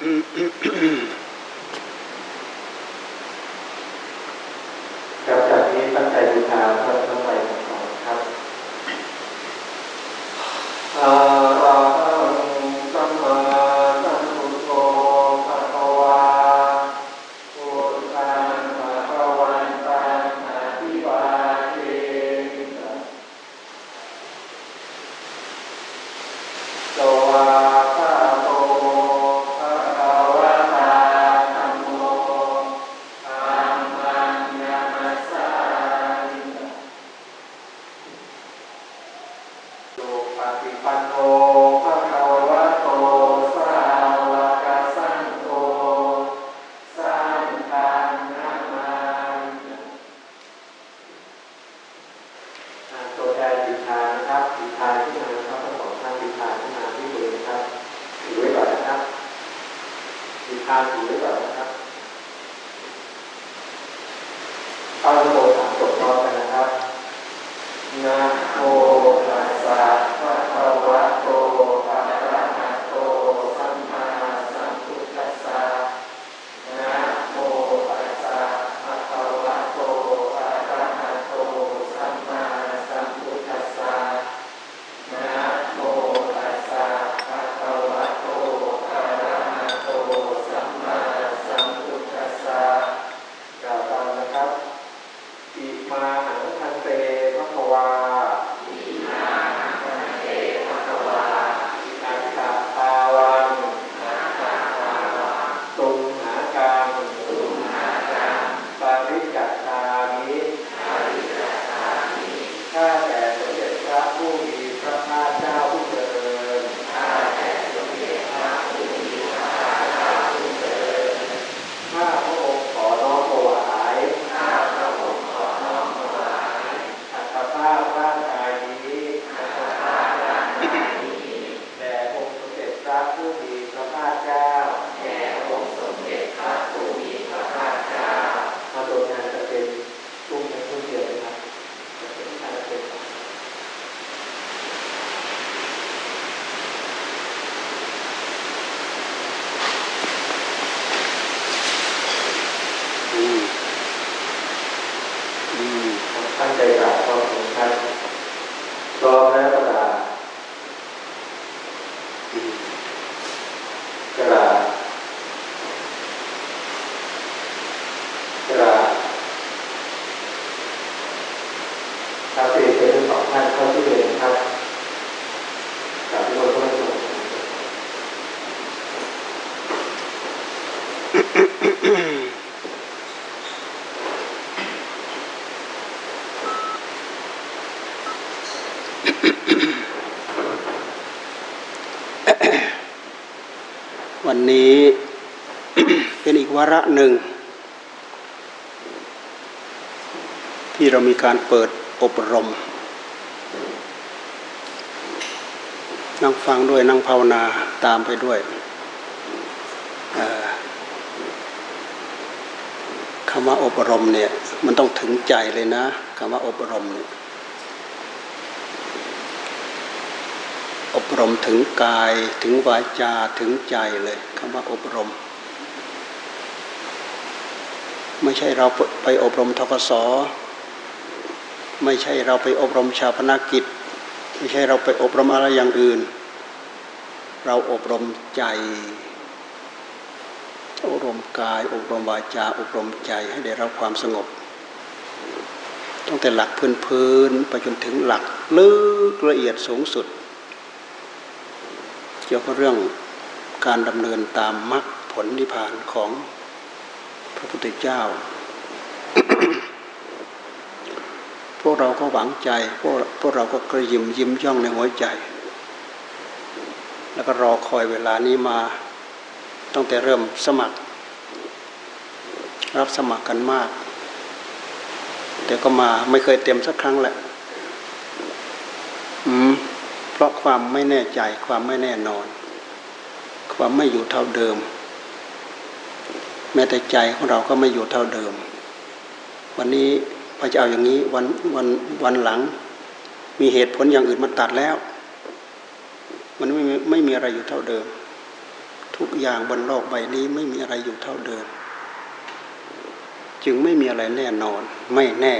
Mm-hmm. ดีตั้งใจกราบขอบคุณครับพร้อมแล้วกราบ อืม กราบกราบครับเรียนเชิญทั้งสองท่านเข้าที่เรียนนะครับกราบที่บนพระสงฆ์ วันนี้ เป็นอีกวา ระหนึ่ง ที่เรามีการเปิดอบรม นั่งฟังด้วยนั่งภาวนาตามไปด้วยคำว่าอบรมเนี่ยมันต้องถึงใจเลยนะคำว่าอบรมเนี่ยอบรมถึงกายถึงวาจาถึงใจเลยคำว่าอบรม ไม่ใช่เราไปอบรมทกศไม่ใช่เราไปอบรมชาพนากิจ ไม่ใช่เราไปอบรมอะไรอย่างอื่น เราอบรมใจ อบรมกาย อบรมวาจา อบรมใจให้ได้รับความสงบตั้งแต่หลักพื้นๆไปจนถึงหลักลึกละเอียดสูงสุด เกี่ยวกับเรื่องการดำเนินตามมรรคผลนิพพานของ พระพุทธเจ้า พวกเราก็หวังใจ พวกพวกเราก็กระยิมยิ้มย่องในหัวใจ แล้วก็รอคอยเวลานี้มาตั้งแต่เริ่มสมัคร รับสมัครกันมาก แต่ก็มาไม่เคยเต็มสักครั้งแหละอืมเพราะความไม่แน่ใจความไม่แน่นอน ความไม่อยู่เท่าเดิม แม้แต่ใจของเราก็ไม่อยู่เท่าเดิม วันนี้พอจะเอาอย่างนี้วันวันวันหลัง มีเหตุผลอย่างอื่นมาตัดแล้ว มันไม่ไม่มีอะไรอยู่เท่าเดิม ทุกอย่างบนโลกใบนี้ไม่มีอะไรอยู่เท่าเดิม จึงไม่มีอะไรแน่นอน ไม่แน่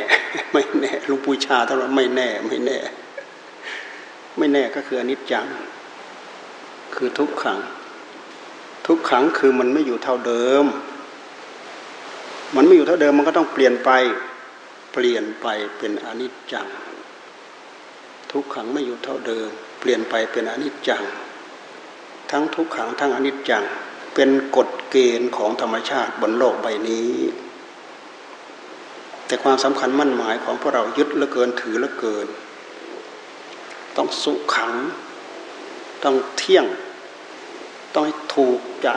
ไม่แน่ลุงปูชาท่านว่าไม่แน่ไม่แน่ ไม่แน่ก็คืออนิจจัง คือทุกขัง ทุกขังคือมันไม่อยู่เท่าเดิม มันไม่อยู่เท่าเดิมมันก็ต้องเปลี่ยนไป เปลี่ยนไปเป็นอนิจจัง ทุกขังไม่อยู่เท่าเดิม เปลี่ยนไปเป็นอนิจจัง ทั้งทุกขังทั้งอนิจจัง เป็นกฎเกณฑ์ของธรรมชาติบนโลกใบนี้ แต่ความสำคัญมั่นหมายของพวกเรายึดเหลือเกินถือเหลือเกิน ต้องสุขขัง ต้องเที่ยง ต้องถูกใจ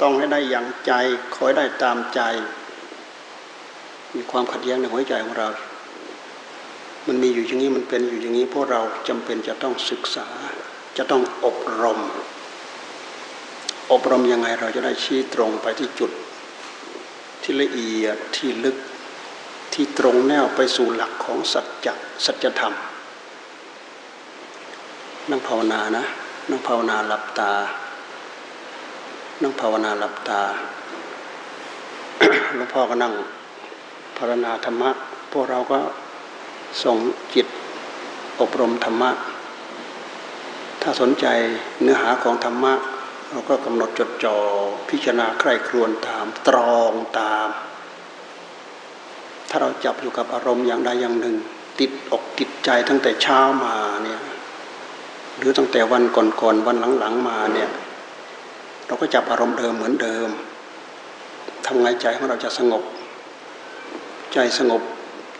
ต้องให้ได้อย่างใจคอยได้ตามใจ มีความขัดแย้งในหัวใจของเรา มันมีอยู่อย่างนี้มันเป็นอยู่อย่างนี้พวกเราจำเป็นจะต้องศึกษา จะต้องอบรม อบรมยังไงเราจะได้ชี้ตรงไปที่จุด ที่ละเอียดที่ลึกที่ตรงแนวไปสู่หลักของสัจจะสัจธรรมนั่งภาวนานะนั่งภาวนาหลับตา นั่งภาวนาหลับตาหลวงพ่อก็นั่งภาวนาธรรมะ พวกเราก็ส่งจิตอบรมธรรมะ ถ้าสนใจเนื้อหาของธรรมะ เราก็กำหนดจดจ่อพิจารณาใคร่ครวญตาม ตรองตาม ถ้าเราจับอยู่กับอารมณ์อย่างใดอย่างหนึ่ง ติดอกติดใจตั้งแต่เช้ามาเนี่ยหรือตั้งแต่วันก่อนๆวันหลังๆมาเนี่ย เราก็จับอารมณ์เดิมเหมือนเดิมทำไงใจของเราจะสงบ ใจสงบ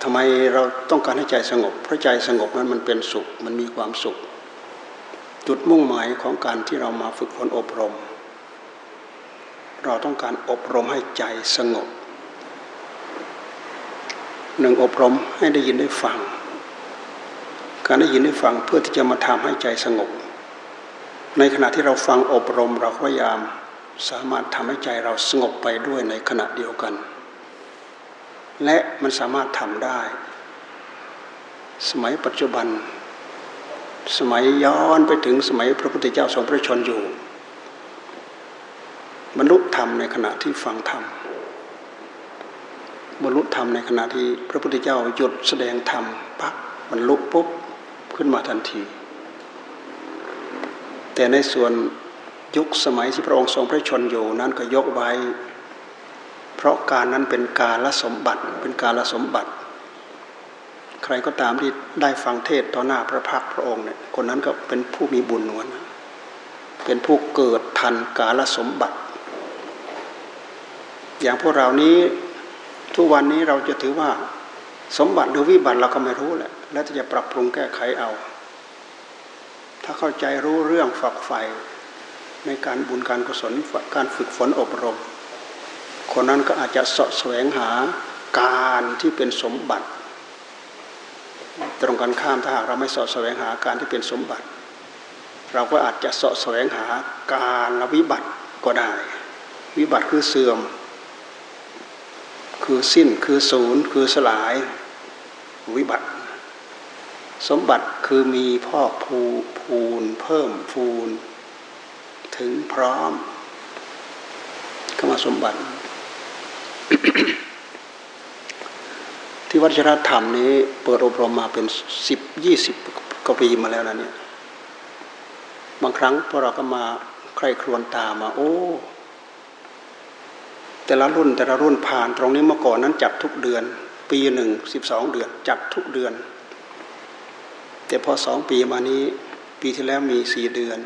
ทำไมเราต้องการให้ใจสงบ เพราะใจสงบนั้นมันเป็นสุข มันมีความสุข จุดมุ่งหมายของการที่เรามาฝึกฝนอบรม เราต้องการอบรมให้ใจสงบหนึ่งอบรมให้ได้ยินได้ฟัง การได้ยินได้ฟังเพื่อที่จะมาทำให้ใจสงบ ในขณะที่เราฟังอบรมเราพยายามสามารถทำให้ใจเราสงบไปด้วยในขณะเดียวกัน และมันสามารถทำได้ สมัยปัจจุบัน สมัยย้อนไปถึงสมัยพระพุทธเจ้าทรงพระชนอยู่บรรลุธรรมในขณะที่ฟังธรรมบรรลุธรรมในขณะที่พระพุทธเจ้าหยุดแสดงธรรมปั๊บบรรลุปุ๊บขึ้นมาทันที แต่ในส่วนยุคสมัยที่พระองค์ทรงพระชนอยู่นั้นก็ยกไว้ เพราะการนั้นเป็นการละสมบัติเป็นการละสมบัติ ใครก็ตามที่ได้ฟังเทศต่อหน้าพระพักพระองค์เนี่ยคนนั้นก็เป็นผู้มีบุญนวลเป็นผู้เกิดทันกาลสมบัติ อย่างพวกเรานี้ทุกวันนี้เราจะถือว่าสมบัติหรือวิบัติเราก็ไม่รู้แหละ แล้วจะปรับปรุงแก้ไขเอา ถ้าเข้าใจรู้เรื่องฝักใฝ่ในการบุญการกุศลการฝึกฝนอบรม คนนั้นก็อาจจะสะแสวงหาการที่เป็นสมบัติ ตรงกันข้ามถ้าหากเราไม่สอะแสวงหาการที่เป็นสมบัติ เราก็อาจจะสอะแสวงหาการละวิบัติก็ได้ วิบัติคือเสื่อม คือสิ้นคือศูนย์คือสลายวิบัติ สมบัติคือมีพ่อภูภูนเพิ่มภูน ถึงพร้อมคำว่าสมบัติ ที่วัชรธรรมนี้เปิดอบรมมาเป็นสิบยี่สิบกว่าปีมาแล้วนะเนี่ยบางครั้งพวกเราก็มาใครครวนตามาโอ้แต่ละรุ่นแต่ละรุ่นผ่านตรงนี้เมื่อก่อนนั้นจัดทุกเดือน ปีหนึ่งสิบสองเดือนจัดทุกเดือน แต่พอสองปีมานี้ ปีที่แล้วมีสี่เดือน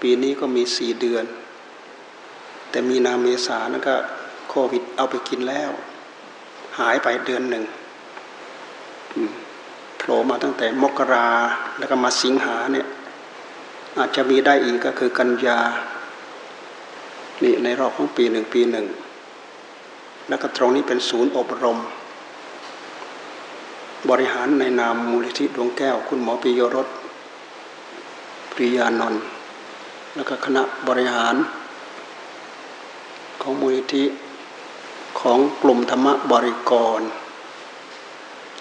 ปีนี้ก็มีสี่เดือน แต่มีนาเมษานั่นก็โควิดเอาไปกินแล้ว หายไปเดือนหนึ่งโผล่มาตั้งแต่มกราแล้วก็มาสิงหาเนี่ย อาจจะมีได้อีกก็คือกันยานี่ในรอบของปีหนึ่งปีหนึ่งแล้วก็ตรงนี้เป็นศูนย์อบรม บริหารในนามมูลิธิดวงแก้ว คุณหมอปิยรสปริยานนท์แล้วก็คณะบริหาร ของมูลนิธิของกลุ่มธรรมบริกร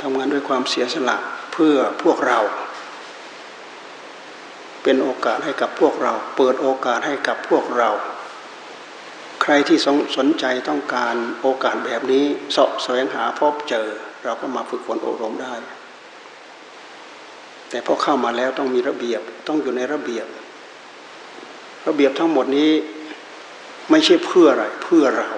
ทำงานด้วยความเสียสละเพื่อพวกเรา เป็นโอกาสให้กับพวกเรา เปิดโอกาสให้กับพวกเรา ใครที่สนใจต้องการโอกาสแบบนี้สอบแสวงหาพบเจอ เราก็มาฝึกฝนอบรมได้ แต่พอเข้ามาแล้วต้องมีระเบียบต้องอยู่ในระเบียบ ระเบียบทั้งหมดนี้ไม่ใช่เพื่ออะไร เพื่อเรา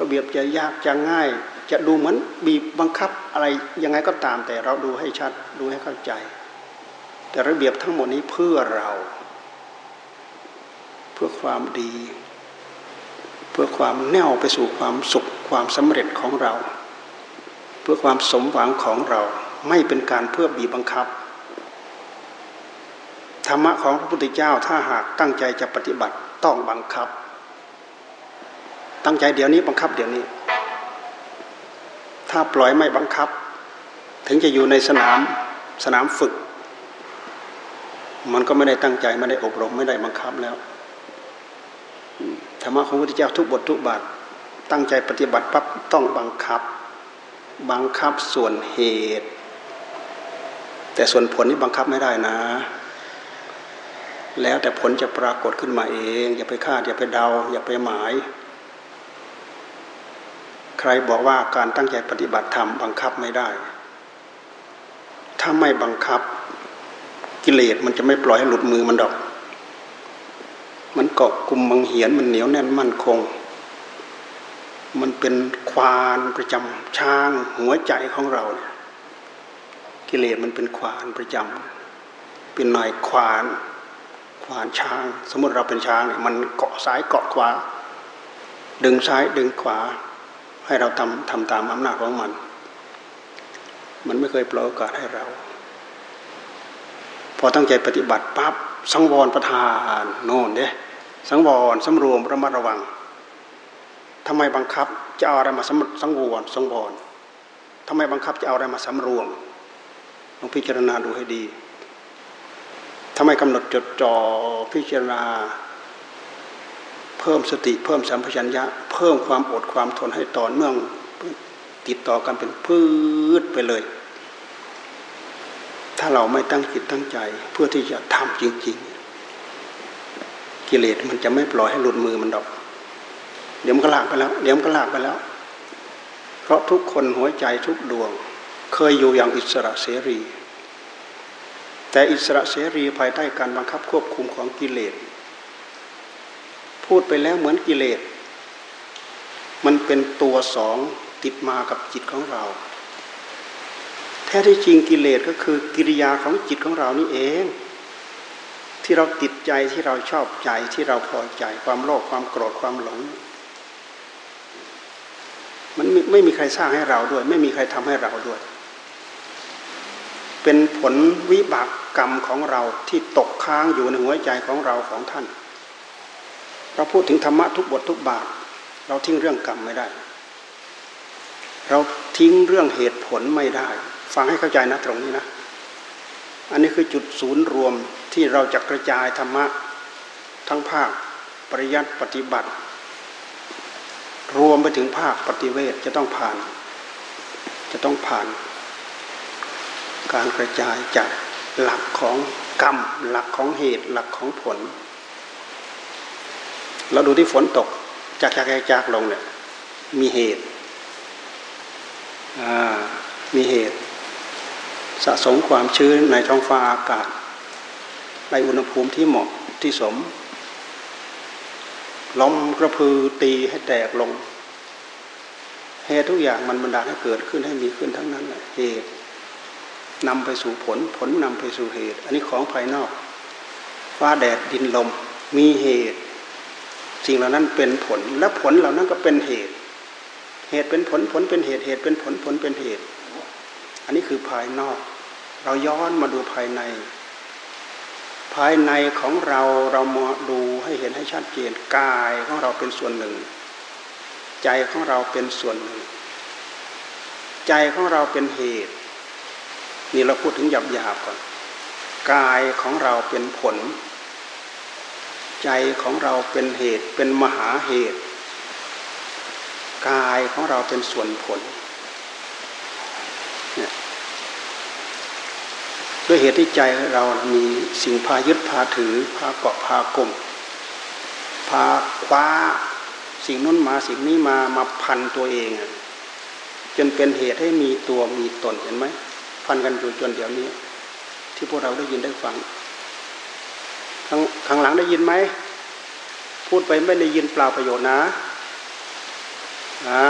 ระเบียบจะยากจะง่าย จะดูเหมือนบีบบังคับอะไรยังไงก็ตาม แต่เราดูให้ชัดดูให้เข้าใจ แต่ระเบียบทั้งหมดนี้เพื่อเรา เพื่อความดี เพื่อความแน่วไปสู่ความสุขความสำเร็จของเรา พื่อความสมหวังของเราไม่เป็นการเพื่อบีบบังคับ ธรรมะของพระพุทธเจ้าถ้าหากตั้งใจจะปฏิบัติต้องบังคับ ตั้งใจเดี๋ยวนี้บังคับเดี๋ยวนี้ ถ้าปล่อยไม่บังคับ ถึงจะอยู่ในสนามสนามฝึก มันก็ไม่ได้ตั้งใจไม่ได้อบรมไม่ได้บังคับแล้วธรรมะของพระพุทธเจ้าทุกบททุกบาทตั้งใจปฏิบัติปั๊บต้องบังคับ บังคับส่วนเหตุ แต่ส่วนผลนี่บังคับไม่ได้นะ แล้วแต่ผลจะปรากฏขึ้นมาเอง อย่าไปคาดอย่าไปเดา อย่าไปหมาย ใครบอกว่าการตั้งใจปฏิบัติธรรมบังคับไม่ได้ ถ้าไม่บังคับกิเลสมันจะไม่ปล่อยให้หลุดมือมันดอก มันเกาะกลุ่มมังเหียนมันเหนียวแน่นมั่นคง มันเป็นควานประจำช้างหัวใจของเราเนี่ยกิเลสมันเป็นควานประจำเป็นนายควาน ควานช้าง สมมติเราเป็นช้างเนี่ยมันเกาะซ้ายเกาะขวา ดึงซ้ายดึงขวา ให้เราทำทำตามอำนาจของมัน มันไม่เคยปล่อยโอกาสให้เรา พอตั้งใจปฏิบัติปั๊บสังวรประทานโน่นเด้สังวรสำรวมระมัดระวัง ทำไมบังคับจะเอาอะไรมาสังวรสังวรทำไมบังคับจะเอาอะไรมาสำรวมลองพิจารณาดูให้ดีทำไมกำหนดจดจ่อพิจารณา เพิ่มสติเพิ่มสัมผัสัญญะ เพิ่มความอดความทนให้ต่อเนื่องติดต่อกันเป็นพืชไปเลย ถ้าเราไม่ตั้งจิตตั้งใจเพื่อที่จะทำจริงๆ กิเลสมันจะไม่ปล่อยให้หลุดมือมันดอก เดี๋ยวมันก็ลากไปแล้ว เดี๋ยวมันก็ลากไปแล้ว เพราะทุกคนหัวใจทุกดวง เคยอยู่อย่างอิสระเสรี แต่อิสระเสรีภายใต้การบังคับควบคุมของกิเลส พูดไปแล้วเหมือนกิเลส มันเป็นตัวสองติดมากับจิตของเรา แท้ที่จริงกิเลสก็คือกิริยาของจิตของเรานี่เองที่เราติดใจที่เราชอบใจที่เราพอใจความโลภความโกรธความหลง มันไม่มีใครสร้างให้เราด้วย ไม่มีใครทำให้เราด้วย เป็นผลวิบากกรรมของเราที่ตกค้างอยู่ในหัวใจของเราของท่าน เราพูดถึงธรรมะทุกบททุกบาท เราทิ้งเรื่องกรรมไม่ได้ เราทิ้งเรื่องเหตุผลไม่ได้ ฟังให้เข้าใจนะตรงนี้นะ อันนี้คือจุดศูนย์รวมที่เราจะกระจายธรรมะทั้งภาคปริยัติปฏิบัติ รวมไปถึงภาคปฏิเวทจะต้องผ่าน จะต้องผ่าน การกระจายจากหลักของกรรม หลักของเหตุหลักของผล เราดูที่ฝนตกจากจากจากลงเนี่ยมีเหตุมีเหตุ สะสมความชื้นในท้องฟ้าอากาศ ในอุณหภูมิที่เหมาะที่สม ลมกระพือตีให้แตกลงเหตุทุกอย่างมันบันดาลให้เกิดขึ้นให้มีขึ้นทั้งนั้นเหตุนำไปสู่ผลผลนำไปสู่เหตุ อันนี้ของภายนอก ฟ้าแดดดินลมมีเหตุ สิ่งเหล่านั้นเป็นผลและผลเหล่านั้นก็เป็นเหตุ เหตุเป็นผลผลเป็นเหตุเหตุเป็นผลผลเป็นเหตุ อันนี้คือภายนอก เราย้อนมาดูภายใน ภายในของเราเรามาดูให้เห็นให้ชัดเจนกายของเราเป็นส่วนหนึ่ง ใจของเราเป็นส่วนหนึ่ง ใจของเราเป็นเหตุ นี่เราพูดถึงหยาบหยาบก่อนกายของเราเป็นผล ใจของเราเป็นเหตุเป็นมหาเหตุ กายของเราเป็นส่วนผลเนี่ย ด้วยเหตุที่ใจเรามีสิ่งพายึดพาถือ พาเกาะพากลมพาคว้าสิ่งนู้นมาสิ่งนี้มามาพันตัวเอง จนเป็นเหตุให้มีตัวมีตนเห็นไหมพันกันอยู่จนเดี๋ยวนี้ ที่พวกเราได้ยินได้ฟังข้างข้างหลังได้ยินไหมพูดไปไม่ได้ยินเปล่าประโยชน์นะนะ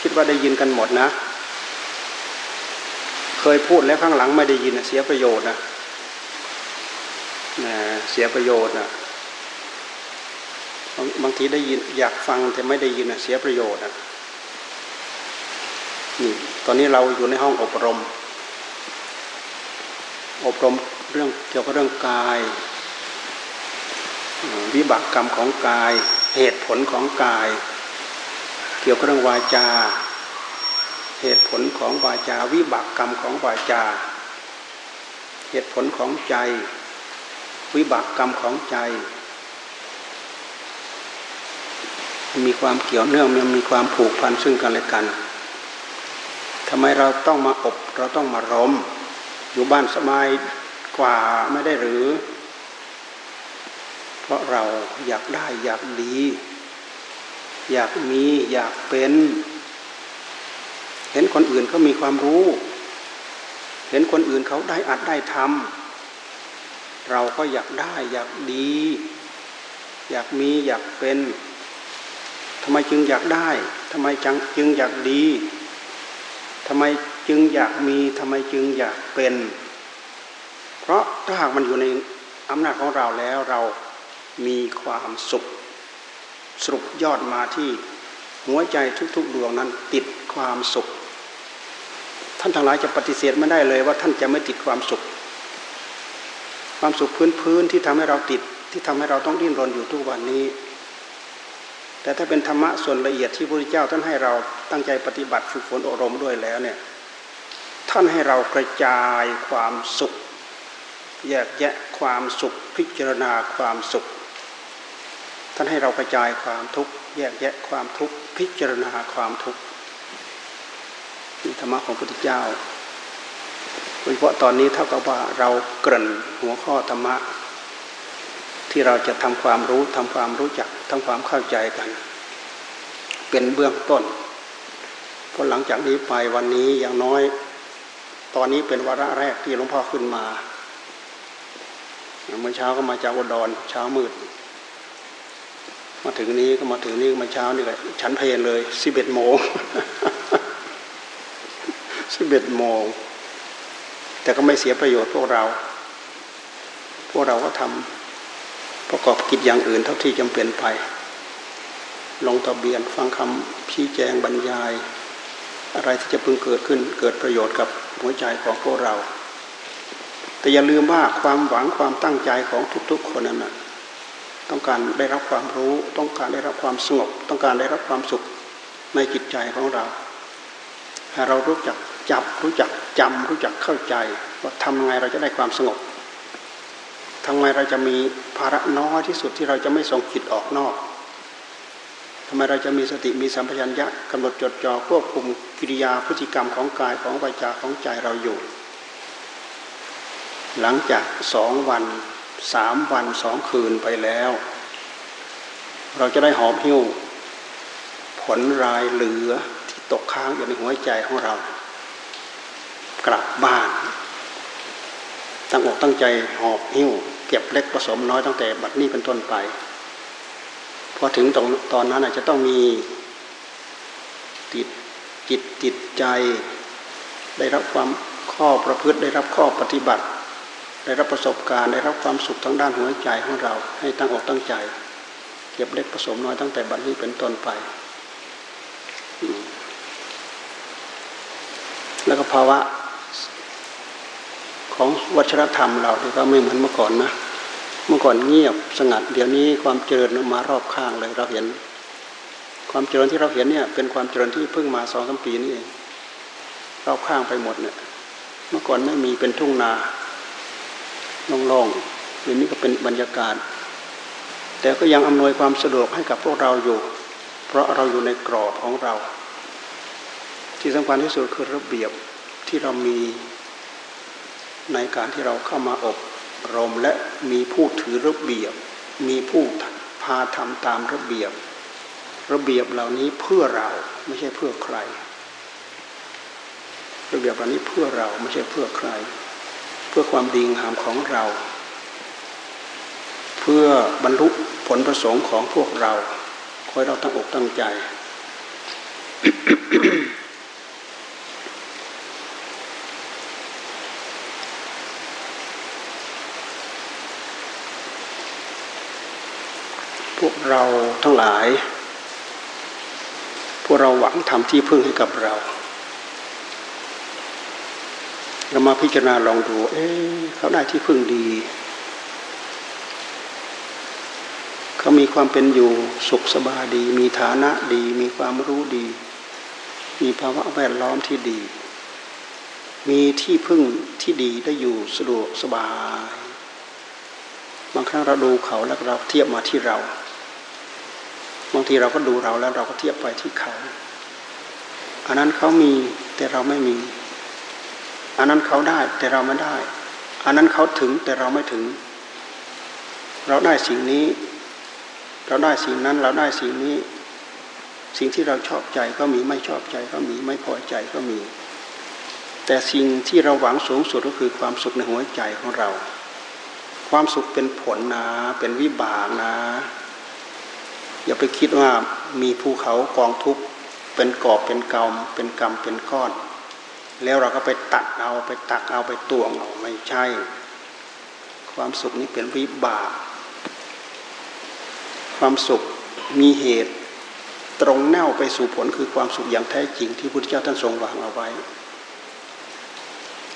คิดว่าได้ยินกันหมดนะ เคยพูดแล้วข้างหลังไม่ได้ยินเสียประโยชน์นะนะเสียประโยชน์นะบางบางทีได้ยินอยากฟังแต่ไม่ได้ยินนะเสียประโยชน์นะนี่ตอนนี้เราอยู่ในห้องอบรม อบรมเรื่องเกี่ยวกับเรื่องกาย วิบากกรรมของกาย เหตุผลของกาย เกี่ยวกับเรื่องวาจา เหตุผลของวาจาวิบากกรรมของวาจา เหตุผลของใจ วิบากกรรมของใจ มีความเกี่ยวเนื่องมันมีความผูกพันซึ่งกันและกันทำไมเราต้องมาอบเราต้องมารมอยู่บ้านสบายกว่าไม่ได้หรือ เพราะเราอยากได้อยากดี อยากมีอยากเป็น เห็นคนอื่นเขามีความรู้ เห็นคนอื่นเขาได้อัดได้ทำเราก็อยากได้อยากดี อยากมีอยากเป็นทำไมจึงอยากได้ทำไมจังจึงอยากดีทำไมจึงอยากมีทำไมจึงอยากเป็น เพราะถ้าหากมันอยู่ในอำนาจของเราแล้วเรามีความสุขสรุปยอดมาที่หัวใจทุกๆดวงนั้นติดความสุข ท่านทั้งหลายจะปฏิเสธไม่ได้เลยว่าท่านจะไม่ติดความสุข ความสุขพื้นๆที่ทำให้เราติดที่ทำให้เราต้องดิ้นรนอยู่ทุกวันนี้ แต่ถ้าเป็นธรรมะส่วนละเอียดที่พระพุทธเจ้าท่านให้เราตั้งใจปฏิบัติฝึกฝนอบรมด้วยแล้วเนี่ยท่านให้เรากระจายความสุข แยกแยะความสุข พิจารณาความสุข ท่านให้เรากระจายความทุกข์แยกแยะความทุกข์พิจารณาความทุกข์ ธรรมะของพระพุทธเจ้าโดยเฉพาะตอนนี้เท่ากับว่าเราเกริ่นหัวข้อธรรมะ ที่เราจะทำความรู้ทำความรู้จักทำความเข้าใจกัน เป็นเบื้องต้นเพราะหลังจากนี้ไปวันนี้อย่างน้อย ตอนนี้เป็นวาระแรกที่หลวงพ่อขึ้นมาเมื่อเช้าก็มาจากอุดรเช้ามืด มาถึงนี้ก็มาถึงนี้มาเช้านี่ก็ฉันเพลนเลยสิบเอ็ดโมง สิบเอ็ดโมง แต่ก็ไม่เสียประโยชน์พวกเรา พวกเราก็ทำประกอบกิจอย่างอื่นเท่าที่จำเป็นไป ลงทะเบียนฟังคำชี้แจงบรรยาย อะไรที่จะพึงเกิดขึ้นเกิดประโยชน์กับหัวใจของพวกเรา แต่อย่าลืมว่าความหวังความตั้งใจของทุก ๆ คนนั้นนะต้องการได้รับความรู้ต้องการได้รับความสงบ ต้องการได้รับความสุขในจิตใจของเราให้เรารู้จัก จับรู้จักจำรู้จักเข้าใจ ว่าทำไงเราจะได้ความสงบทำไมเราจะมีภาระน้อยที่สุดที่เราจะไม่ส่งจิตออกนอกทำไมเราจะมีสติมีสัมปชัญญะกำหนดจดจ่อควบคุมกิริยาพฤติกรรมของกายของวาจาของใจเราอยู่ หลังจากสองวันสามวันสองคืนไปแล้ว เราจะได้หอบหิ้วผลรายเหลือที่ตกค้างอยู่ในหัวใจของเรา กลับบ้าน ตั้งอกตั้งใจหอบหิ้ว เก็บเล็กผสมน้อยตั้งแต่บัดนี้เป็นต้นไปพอถึงตรงตอนนั้นอาจจะต้องมีติดจิตจิตใจ ได้รับความข้อประพฤติได้รับข้อปฏิบัติ ได้รับประสบการณ์ได้รับความสุขทั้งด้านหัวใจของเราให้ตั้งอกตั้งใจ เก็บเล็กผสมน้อยตั้งแต่บัดนี้เป็นต้นไปแล้วก็ภาวะ ของวัชรธรรมเราที่ก็ไม่เหมือนเมื่อก่อนนะเมื่อก่อนเงียบสงัด เดี๋ยวนี้ความเจริญมารอบข้างเลยเราเห็น ความเจริญที่เราเห็นเนี่ยเป็นความเจริญที่เพิ่งมาสองสามปีนี่เองรอบข้างไปหมดเนี่ย เมื่อก่อนไม่มีเป็นทุ่งนาโล่งๆเดี๋ยวนี้ก็เป็นบรรยากาศ แต่ก็ยังอำนวยความสะดวกให้กับพวกเราอยู่ เพราะเราอยู่ในกรอบของเรา ที่สำคัญที่สุดคือระเบียบที่เรามี ในการที่เราเข้ามาอบรมและมีผู้ถือระเบียบ มีผู้พาทำตามระเบียบ ระเบียบเหล่านี้เพื่อเราไม่ใช่เพื่อใคร ระเบียบเหล่านี้เพื่อเราไม่ใช่เพื่อใคร เพื่อความดีงามของเรา เพื่อบรรลุผลประสงค์ของพวกเราคอยเราตั้งอกตั้งใจ เราทั้งหลาย พวกเราหวังทำที่พึ่งให้กับเรา เรามาพิจารณาลองดู เอ๊เขาได้ที่พึ่งดี เขามีความเป็นอยู่สุขสบายดี มีฐานะดี มีความรู้ดี มีภาวะแวดล้อมที่ดี มีที่พึ่งที่ดีได้อยู่สะดวกสบายบางครั้งเราดูเขาแล้วเราเทียบมาที่เรา บางทีเราก็ดูเราแล้วเราก็เทียบไปที่เขา อันนั้นเขามีแต่เราไม่มี อันนั้นเขาได้แต่เราไม่ได้ อันนั้นเขาถึงแต่เราไม่ถึง เราได้สิ่งนี้ เราได้สิ่งนั้นเราได้สิ่งนี้ สิ่งที่เราชอบใจก็มีไม่ชอบใจก็มีไม่พอใจก็มี แต่สิ่งที่เราหวังสูงสุดก็คือความสุขในหัวใจของเรา ความสุขเป็นผลนะเป็นวิบากนะ อย่าไปคิดว่ามีภูเขากองทุกข์เป็นกอบเป็นกรรมเป็นกรรมเป็นก้อน แล้วเราก็ไปตัดเอาไปตักเอาไปตวงเอาไม่ใช่ ความสุขนี้เป็นวิบาก ความสุขมีเหตุตรงแนวไปสู่ผลคือความสุขอย่างแท้จริงที่พระพุทธเจ้าท่านทรงวางเอาไว้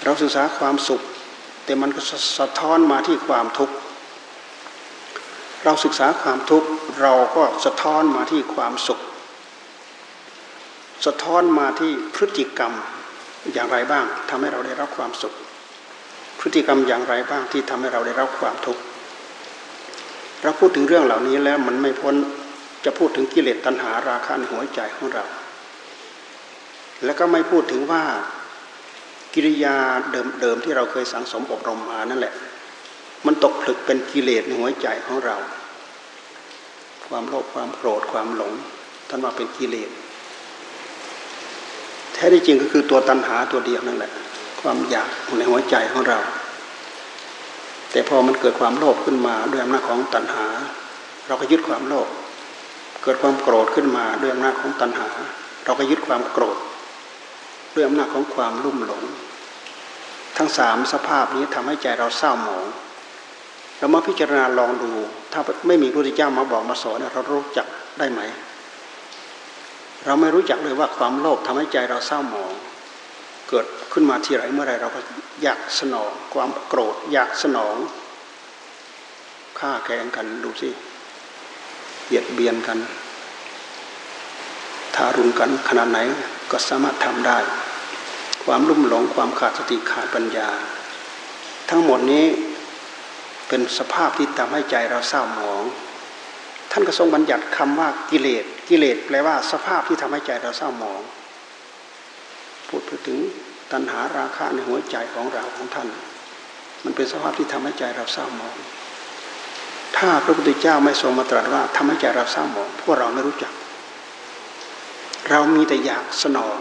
เราศึกษาความสุข แต่มันก็สะท้อนมาที่ความทุกข์ เราศึกษาความทุกข์เราก็สะท้อนมาที่ความสุข สะท้อนมาที่พฤติกรรมอย่างไรบ้างทำให้เราได้รับความสุข พฤติกรรมอย่างไรบ้างที่ทำให้เราได้รับความทุกข์เราพูดถึงเรื่องเหล่านี้แล้วมันไม่พ้นจะพูดถึงกิเลสตัณหาราคะในหัวใจของเรา แล้วก็ไม่พูดถึงว่ากิริยาเดิมๆที่เราเคยสังสมอบรมมานั่นแหละ มันตกผลึกเป็นกิเลสในหัวใจของเรา ความโลภความโกรธความหลงท่านว่าเป็นกิเลสแท้ที่จริงก็คือตัวตัณหาตัวเดียวนั่นแหละ ความอยากในหัวใจของเรา แต่พอมันเกิดความโลภขึ้นมาด้วยอำนาจของตัณหา เราก็ยึดความโลภเกิดความโกรธขึ้นมาด้วยอำนาจของตัณหา เราก็ยึดความโกรธด้วยอำนาจของความลุ่มหลง ทั้งสามสภาพนี้ทำให้ใจเราเศร้าหมอง เรามาพิจารณาลองดู ถ้าไม่มีพระพุทธเจ้ามาบอกมาสอนเรารู้จักได้ไหม เราไม่รู้จักเลยว่าความโลภทำให้ใจเราเศร้าหมอง เกิดขึ้นมาทีไรเมื่อไรเราก็อยากสนอง ความโกรธอยากสนองฆ่าแกงกันดูสิเบียดเบียนกันทารุณกันขนาดไหนก็สามารถทำได้ ความลุ่มหลงความขาดสติขาดปัญญา ทั้งหมดนี้ เป็นสภาพที่ทำให้ใจเราเศร้าหมอง ท่านก็ทรงบัญญัติคำว่ากิเลสกิเลสแปลว่าสภาพที่ทำให้ใจเราเศร้าหมอง พูดถึงตัณหาราคะในหัวใจของเราของท่าน มันเป็นสภาพที่ทำให้ใจเราเศร้าหมอง ถ้าพระพุทธเจ้าไม่ทรงมาตรัสว่าทำให้ใจเราเศร้าหมอง พวกเราไม่รู้จัก เรามีแต่อยากสนอง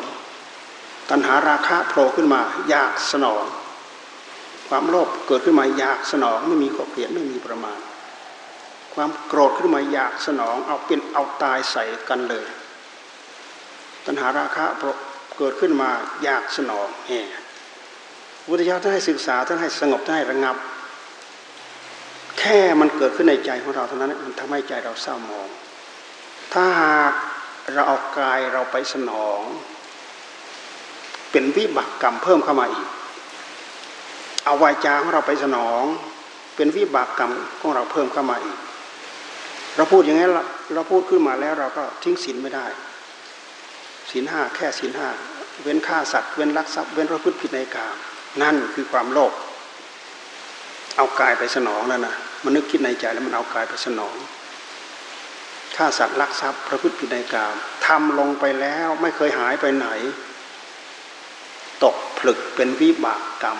ตัณหาราคะโผล่ขึ้นมาอยากสนอง ความโลภเกิดขึ้นมาอยากสนองไม่มีขอบเขตไม่มีประมาณ ความโกรธขึ้นมาอยากสนองเอาเป็นเอาตายใส่กันเลย ตัณหาราคะเกิดขึ้นมาอยากสนองแห่พุทธเจ้าท่านให้ศึกษาท่านให้สงบท่านให้ระงับ แค่มันเกิดขึ้นในใจของเราเท่านั้นมันทำให้ใจเราเศร้าหมอง ถ้าหากเราเอากายเราไปสนอง เป็นวิบากกรรมเพิ่มเข้ามาอีก เอาวาจาของเราไปสนอง เป็นวิบากกรรมของเราเพิ่มเข้ามาอีก เราพูดอย่างนี้เราพูดขึ้นมาแล้วเราก็ทิ้งศีลไม่ได้ศีลห้าแค่ศีลห้าเว้นฆ่าสัตว์เว้นลักทรัพย์เว้นประพฤติผิดในกามนั่นคือความโลภเอากายไปสนองแล้วนะมันนึกคิดในใจแล้วมันเอากายไปสนองฆ่าสัตว์ลักทรัพย์ประพฤติผิดในกามทำลงไปแล้วไม่เคยหายไปไหน ตกผผลึกเป็นวิบากกรรม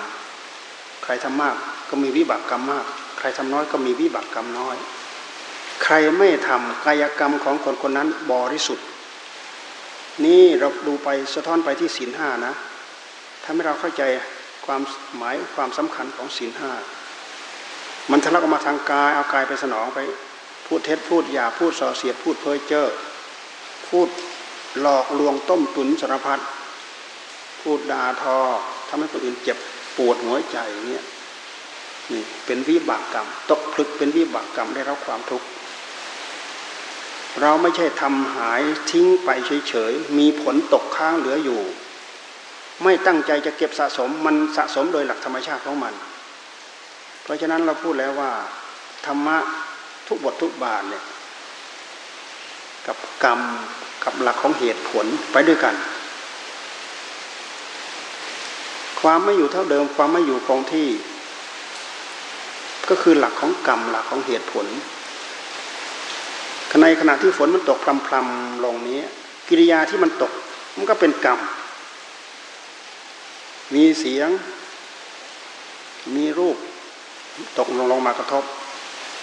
ใครทำมากก็มีวิบากกรรมมาก ใครทำน้อยก็มีวิบากกรรมน้อย ใครไม่ทำกายกรรมของคนคนนั้นบริสุทธิ์ นี่เราดูไปสะท้อนไปที่ศีลห้านะทำให้เราเข้าใจความหมายความสำคัญของศีลห้ามันทะลักออกมาทางกายเอากายไปสนองไป พูดเท็จพูดหยาพูดส่อเสียดพูดเพ้อเจ้อพูดหลอกลวงต้มตุนสารพัดพูดด่าทอทำให้คนอื่นเจ็บ ปวดหัวใจเนี่ยนี่เป็นวิบากกรรม ตกผลึกเป็นวิบากกรรมได้รับความทุกข์เราไม่ใช่ทำหายทิ้งไปเฉยๆมีผลตกค้างเหลืออยู่ ไม่ตั้งใจจะเก็บสะสมมันสะสมโดยหลักธรรมชาติของมัน เพราะฉะนั้นเราพูดแล้วว่า ธรรมะทุกบททุกบาทเนี่ยกับกรรมกับหลักของเหตุผลไปด้วยกัน ความไม่อยู่เท่าเดิม ความไม่อยู่คงที่ ก็คือหลักของกรรมหลักของเหตุผลในขณะที่ฝนมันตกพรำๆลงนี้ กิริยาที่มันตกมันก็เป็นกรรม มีเสียง มีรูป ตกลงลงมากระทบ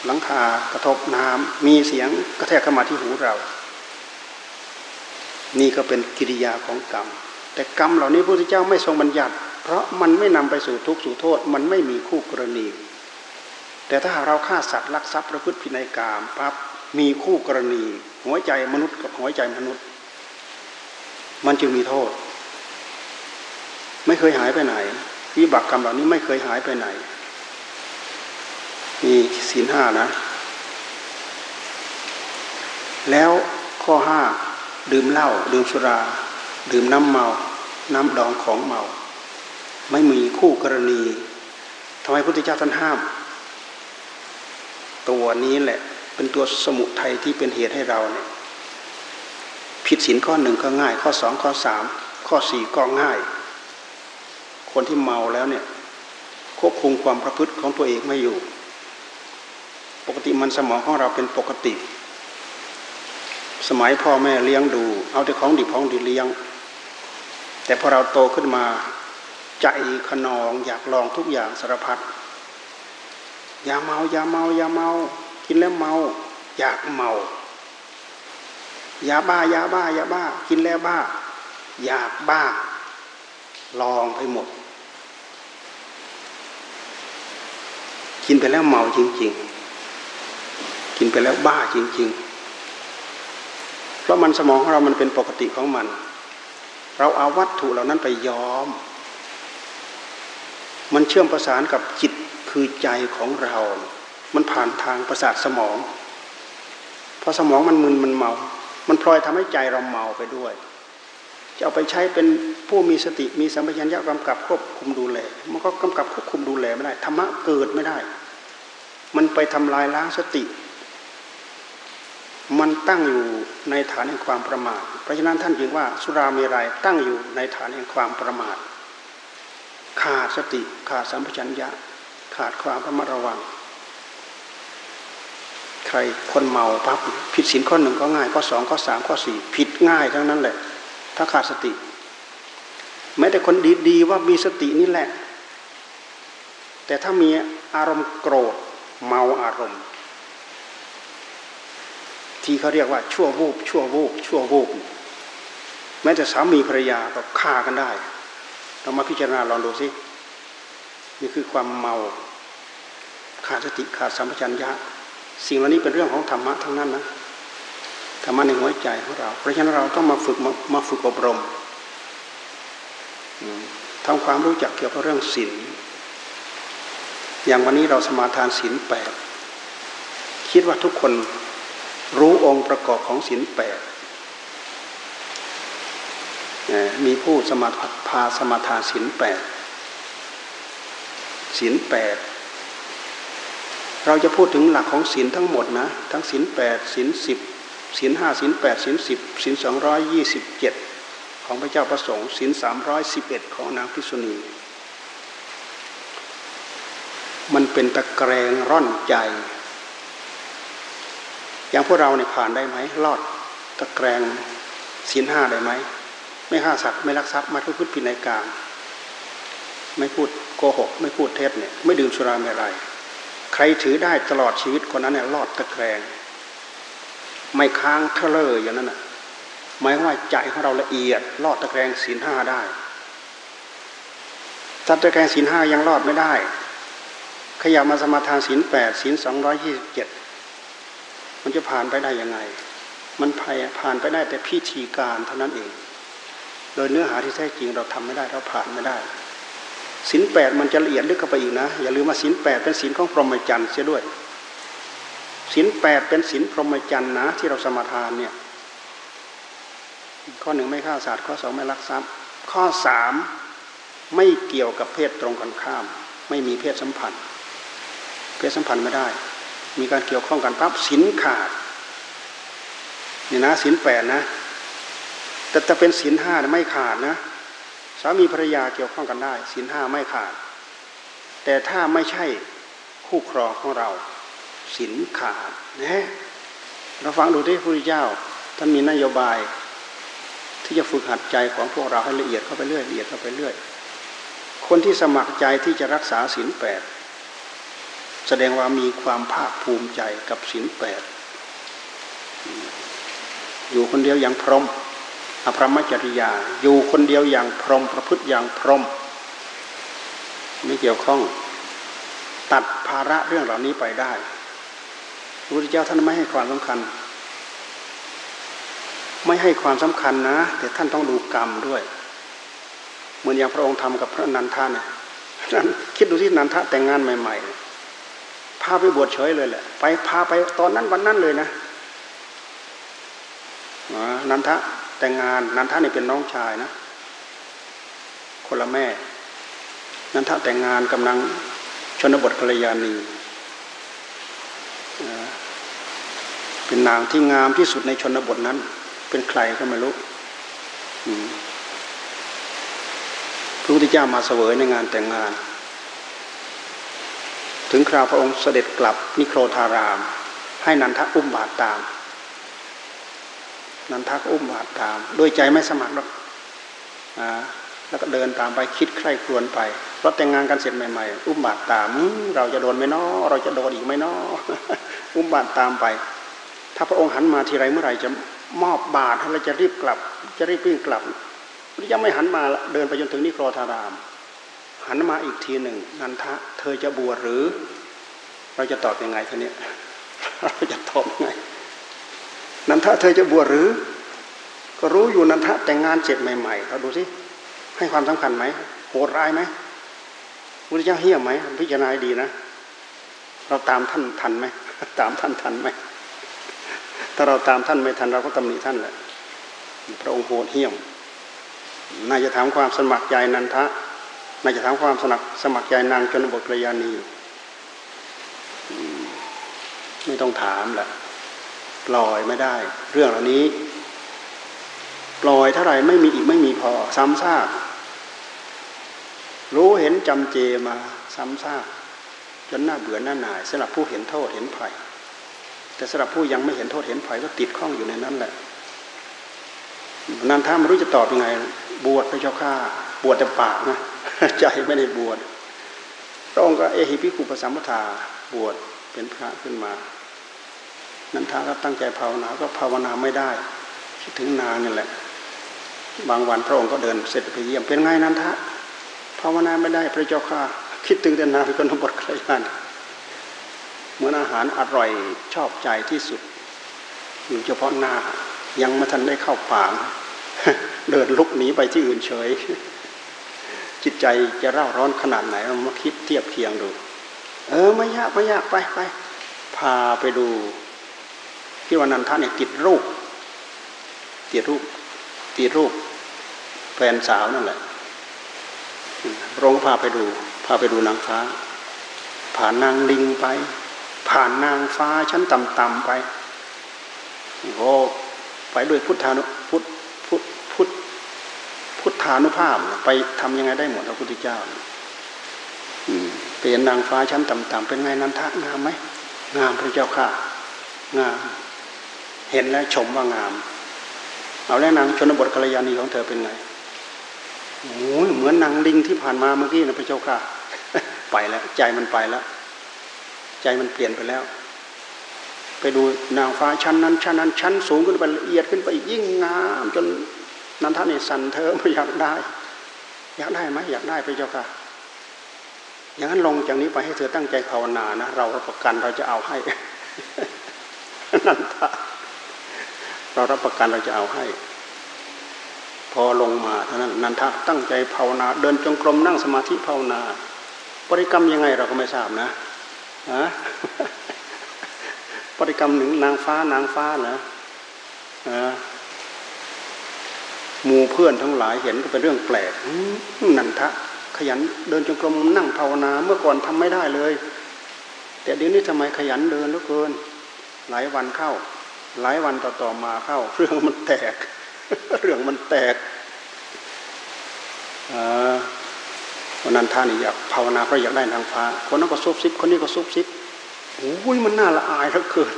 หลังคากระทบน้ำมีเสียงกระแทกเข้ามาที่หูเรา นี่ก็เป็นกิริยาของกรรม แต่กรรมเหล่านี้พระพุทธเจ้าไม่ทรงบัญญัติ เพราะมันไม่นำไปสู่ทุกข์สู่โทษ มันไม่มีคู่กรณี แต่ถ้าเราฆ่าสัตว์ลักทรัพย์ประพฤติผิดในกามปั๊บมีคู่กรณี หัวใจมนุษย์กับหัวใจมนุษย์ มันจึงมีโทษ ไม่เคยหายไปไหน วิบากกรรมเหล่านี้ไม่เคยหายไปไหนมีศีลห้านะ แล้วข้อห้าดื่มเหล้าดื่มสุรา ดื่มน้ำเมา น้ำดองของเมา ไม่มีคู่กรณีทำไมพระพุทธเจ้าท่านห้าม ตัวนี้แหละ เป็นตัวสมุทัยที่เป็นเหตุให้เราเนี่ยผิดศีลข้อหนึ่งก็ง่าย ข้อสองข้อสามข้อสี่ก็ง่าย คนที่เมาแล้วเนี่ยควบคุมความประพฤติของตัวเองไม่อยู่ ปกติมันสมองของเราเป็นปกติ สมัยพ่อแม่เลี้ยงดู เอาแต่ของดิบของดีเลี้ยง แต่พอเราโตขึ้นมา ใจขนองอยากลองทุกอย่างสารพัดอย่าเมาอย่าเมาอย่าเมา กินแล้วเมา อยากเมาอย่าบ้าอย่าบ้าอย่าบ้า กินแล้วบ้า อยากบ้า ลองไปหมด กินไปแล้วเมาจริง ๆ กินไปแล้วบ้าจริง ๆ เพราะมันสมองของเรามันเป็นปกติของมัน เราเอาวัตถุเหล่านั้นไปยอม มันเชื่อมประสานกับจิตคือใจของเรา มันผ่านทางประสาทสมอง พอสมองมันมึนมันเมา มันพลอยทำให้ใจเราเมาไปด้วย จะเอาไปใช้เป็นผู้มีสติมีสัมปชัญญะกำกับควบคุมดูแล มันก็กำกับควบคุมดูแลไม่ได้ ธรรมะเกิดไม่ได้ มันไปทำลายล้างสติ มันตั้งอยู่ในฐานแห่งความประมาท เพราะฉะนั้นท่านจึงว่าสุราเมรัยตั้งอยู่ในฐานแห่งความประมาท ขาดสติขาดสัมปชัญญะ ขาดความระมัดระวัง ใครคนเมาปั๊บผิดศีลข้อหนึ่งก็ง่ายข้อสองข้อสามข้อสี่ผิดง่ายทั้งนั้นแหละ ถ้าขาดสติ แม้แต่คนดีๆว่ามีสตินี่แหละ แต่ถ้ามีอารมณ์โกรธเมาอารมณ์ ที่เขาเรียกว่าชั่ววูบชั่ววูบชั่ววูบแม้แต่สามีภรรยาก็ฆ่ากันได้ เรามาพิจารณาลองดูสินี่คือความเมาขาดสติขาดสัมปชัญญะ สิ่งเหล่านี้เป็นเรื่องของธรรมะทั้งนั้นนะธรรมะในหัวใจของเรา เพราะฉะนั้นเราต้องมาฝึกมามาฝึกอบรมทำความรู้จักเกี่ยวกับเรื่องศีลอย่างวันนี้เราสมาทานศีลแปดคิดว่าทุกคนรู้องค์ประกอบของศีลแปด มีผู้สมาพาสมาทานศีลแปดศีลแปดเราจะพูดถึงหลักของศีลทั้งหมดนะ ทั้งศีลแปดศีลสิบศีลห้าศีลแปดศีลสิบศีลสองร้อยยี่สิบเจ็ดของพระเจ้าประสงค์ศีลสามร้อยสิบเอ็ดของนางพิษุณี มันเป็นตะแกรงร่อนใจ อย่างพวกเราเนี่ยผ่านได้ไหมรอดตะแกรงศีลห้าได้ไหม ไม่ฆ่าสัตว์ไม่ลักทรัพย์ไม่พูดผิดในกลางไม่พูดโกหก ไม่พูดเท็จเนี่ยไม่ดื่มสุราเมรัยใครถือได้ตลอดชีวิตคนนั้นเนี่ยรอดตะแคงไม่ค้างเทเลออย่างนั้นน่ะหมายว่าใจของเราละเอียดรอดตะแคงศีลห้าได้ถ้าตะแคงศีลห้ายังรอดไม่ได้ ขยับมาสมาทานศีลแปดศีลสองร้อยยี่สิบเจ็ดมันจะผ่านไปได้ยังไง มันผ่านไปได้แต่พิธีการเท่านั้นเอง โดยเนื้อหาที่แท้จริงเราทำไม่ได้เราผ่านไม่ได้ศีลแปดมันจะละเอียดลึกเข้าไปอีกนะ อย่าลืมว่าศีลแปดเป็นศีลของพรหมจรรย์เสียด้วยศีลแปดเป็นศีลพรหมจรรย์นะที่เราสมาทานเนี่ยข้อหนึ่งไม่ฆ่าสัตว์ข้อสองไม่ลักทรัพย์ ข้อสามไม่เกี่ยวกับเพศตรงกันข้าม ไม่มีเพศสัมพันธ์ เพศสัมพันธ์ไม่ได้ มีการเกี่ยวข้องกันปั๊บศีลขาดนี่นะศีลแปดนะ แต่จะเป็นศีลห้าไม่ขาดนะสามีภรรยาเกี่ยวข้องกันได้ศีลห้าไม่ขาด แต่ถ้าไม่ใช่คู่ครองของเราศีลขาดนะเราฟังดูที่พระพุทธเจ้าท่านมีนโยบาย ที่จะฝึกหัดใจของพวกเราให้ละเอียดเข้าไปเรื่อยละเอียดเข้าไปเรื่อย คนที่สมัครใจที่จะรักษาศีลแปดแสดงว่ามีความภาคภูมิใจกับศีลแปดอยู่คนเดียวอย่างพรหม อภรมจริยา อยู่คนเดียวอย่างพรหมประพฤติอย่างพรหมไม่เกี่ยวข้อง ตัดภาระเรื่องเหล่านี้ไปได้พระพุทธเจ้าท่านไม่ให้ความสำคัญ ไม่ให้ความสำคัญนะ แต่ท่านต้องดูกรรมด้วย เหมือนอย่างพระองค์ทำกับพระนันทาเนี่ยคิดดูที่นันทะแต่งงานใหม่ๆพาไปบวชเฉยเลยแหละไปพาไปตอนนั้นวันนั้นเลยนะนันทะ แต่งงานนันทะนี่เป็นน้องชายนะ คนละแม่ นันทะแต่งงานกำลังชนบทกัลยาณีเป็นนางที่งามที่สุดในชนบทนั้น เป็นใครก็ไม่รู้พระพุทธเจ้ามาเสวยในงานแต่งงาน ถึงคราวพระองค์เสด็จกลับนิโครธาราม ให้นันทะอุ้มบาตรตาม นันทักอุ้มบาตรตาม ด้วยใจไม่สมัครหรอกแล้วก็เดินตามไปคิดใคร่ครวญไปเพราะแต่งงานกันเสร็จใหม่ๆ อุ้มบาตรตามเราจะโดนไหมนาะเราจะโดนอีกไหมนาะอุ้มบาตรตามไป ถ้าพระองค์หันมาทีไรเมื่อไหร่จะมอบบาตรเราจะรีบกลับ จะรีบวิ่งกลับพระเจ้าไม่หันมาเดินไปจนถึงนิโครธาราม หันมาอีกทีหนึ่งนันทะ เธอจะบวชหรือ เราจะตอบยังไงทีนี้เราจะตอบยังไง นันทะเธอจะบวชหรือ ก็รู้อยู่นันทะแต่งงานเสร็จใหม่ๆเราดูสิให้ความสำคัญไหมโหดร้ายไหมพุทธเจ้าเฮี้ยมไหมพิจารณาดีนะ เราตามท่านทันไหมตามท่านทันไหมถ้าเราตามท่านไม่ทันเราก็ตำหนิท่านแหละพระองค์โหดเหี้ยมน่าจะถามความสมัครใจนันทะน่าจะถามความสมัครสมัครใจนางชนบทกระยานีไม่ต้องถามแหละ ปล่อยไม่ได้ เรื่องเหล่านี้ ปล่อยเท่าไรไม่มีอีกไม่มีพอ ซ้ำซากรู้เห็นจำเจมาซ้ำซากจนหน้าเบื่อหน้าหน่ายสำหรับผู้เห็นโทษเห็นภัย แต่สำหรับผู้ยังไม่เห็นโทษเห็นภัยก็ติดข้องอยู่ในนั้นแหละนันท่าไม่รู้จะตอบยังไง บวชพระเจ้าข้าบวชแต่ปากนะใจไม่ได้บวชพระองค์ก็เอหิพิคุปสัมปทาบวชเป็นพระขึ้นมา นันทาก็ตั้งใจภาวนาก็ภาวนาไม่ได้คิดถึงนางนี่แหละ บางวันพระองค์ก็เดินเสร็จไปเยี่ยมเป็นไงนันทะภาวนาไม่ได้พระเจ้าค่ะ คิดถึงแต่นางก็นบทใครกันเหมือนอาหารอร่อยชอบใจที่สุด อยู่เฉพาะหน้ายังไม่ทันได้เข้าปากเดินลุกหนีไปที่อื่นเฉย จิตใจจะเร่าร้อนขนาดไหนเรามาคิดเทียบเคียงดู เออไม่ยากไม่ยากไปไปพาไปดู คิดว่านันทะเนี่ยติดรูป ติดรูป ติดรูป แฟนสาวนั่นแหละรองพาไปดู พาไปดูนางฟ้า ผ่านนางลิงไป ผ่านนางฟ้าชั้นต่ำๆไปโอ้ไปด้วยพุทธานุพุทธพุทธพุทธพุทธานุภาพ ไปทำยังไงได้หมดพระพุทธเจ้าเป็นนางฟ้าชั้นต่ำๆเป็นไงนันทะงามไหมงามพระเจ้าค่ะงาม เห็นแล้วชมว่างาม เอาแล้วนางชนบทกัลยาณีของเธอเป็นไงโอ้ยเหมือนนางลิงที่ผ่านมาเมื่อกี้นะพระเจ้าค่ะ ไปแล้ว ใจมันไปแล้ว ใจมันเปลี่ยนไปแล้ว ไปดูนางฟ้าชั้นนั้น ชั้นนั้น ชั้นสูงขึ้นไปละเอียดขึ้นไปยิ่งงาม จนนันทานี่สันเธอไม่อยากได้ อยากได้ไหมอยากได้พระเจ้าค่ะ อย่างนั้นลงจากนี้ไปให้เธอตั้งใจภาวนานะเราประกันเราจะเอาให้ นันทา เรารับประกันเราจะเอาให้ พอลงมาเท่านั้นนันทะตั้งใจภาวนา เดินจงกรมนั่งสมาธิภาวนาบริกรรมยังไงเราก็ไม่ทราบนะฮะบริกรรมหนึ่งนางฟ้านางฟ้านะหมู่เพื่อนทั้งหลายเห็นก็เป็นเรื่องแปลกนันทะ ขยันเดินจงกรมนั่งภาวนาเมื่อก่อนทำไม่ได้เลย แต่เดี๋ยวนี้ทำไมขยันเดินเหลือเกิน หลายวันเข้า หลายวันต่อๆมาเข้า เรื่องมันแตก เรื่องมันแตกวันนั้นท่านอยากภาวนาเพราะอยากได้นางฟ้า คนนั้นก็ซุบซิบคนนี้ก็ซุบซิบโอ้ยมันน่าละอายเหลือเกิน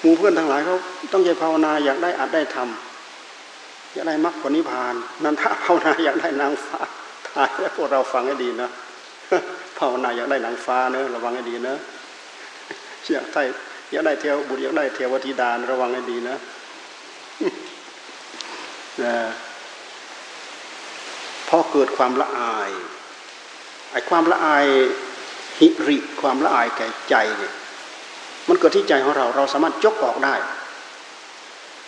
หมู่เพื่อนทั้งหลายเขาต้องใจภาวนาอยากได้อัดได้ทำอยากได้มรรคผลนิพพาน นันทภาวนาอยากได้นางฟ้าทายแล้วพวกเราฟังให้ดีนะภาวนาอยากได้นางฟ้าเนอะระวังให้ดีนะอยากได้ อยากได้เทวบุตรอยากได้เทวธิดาระวังให้ดีนะพอเกิดความละอายไอ้ความละอายหิริความละอายแก่ใจเนี่ยมันเกิดที่ใจของเราเราสามารถยกออกได้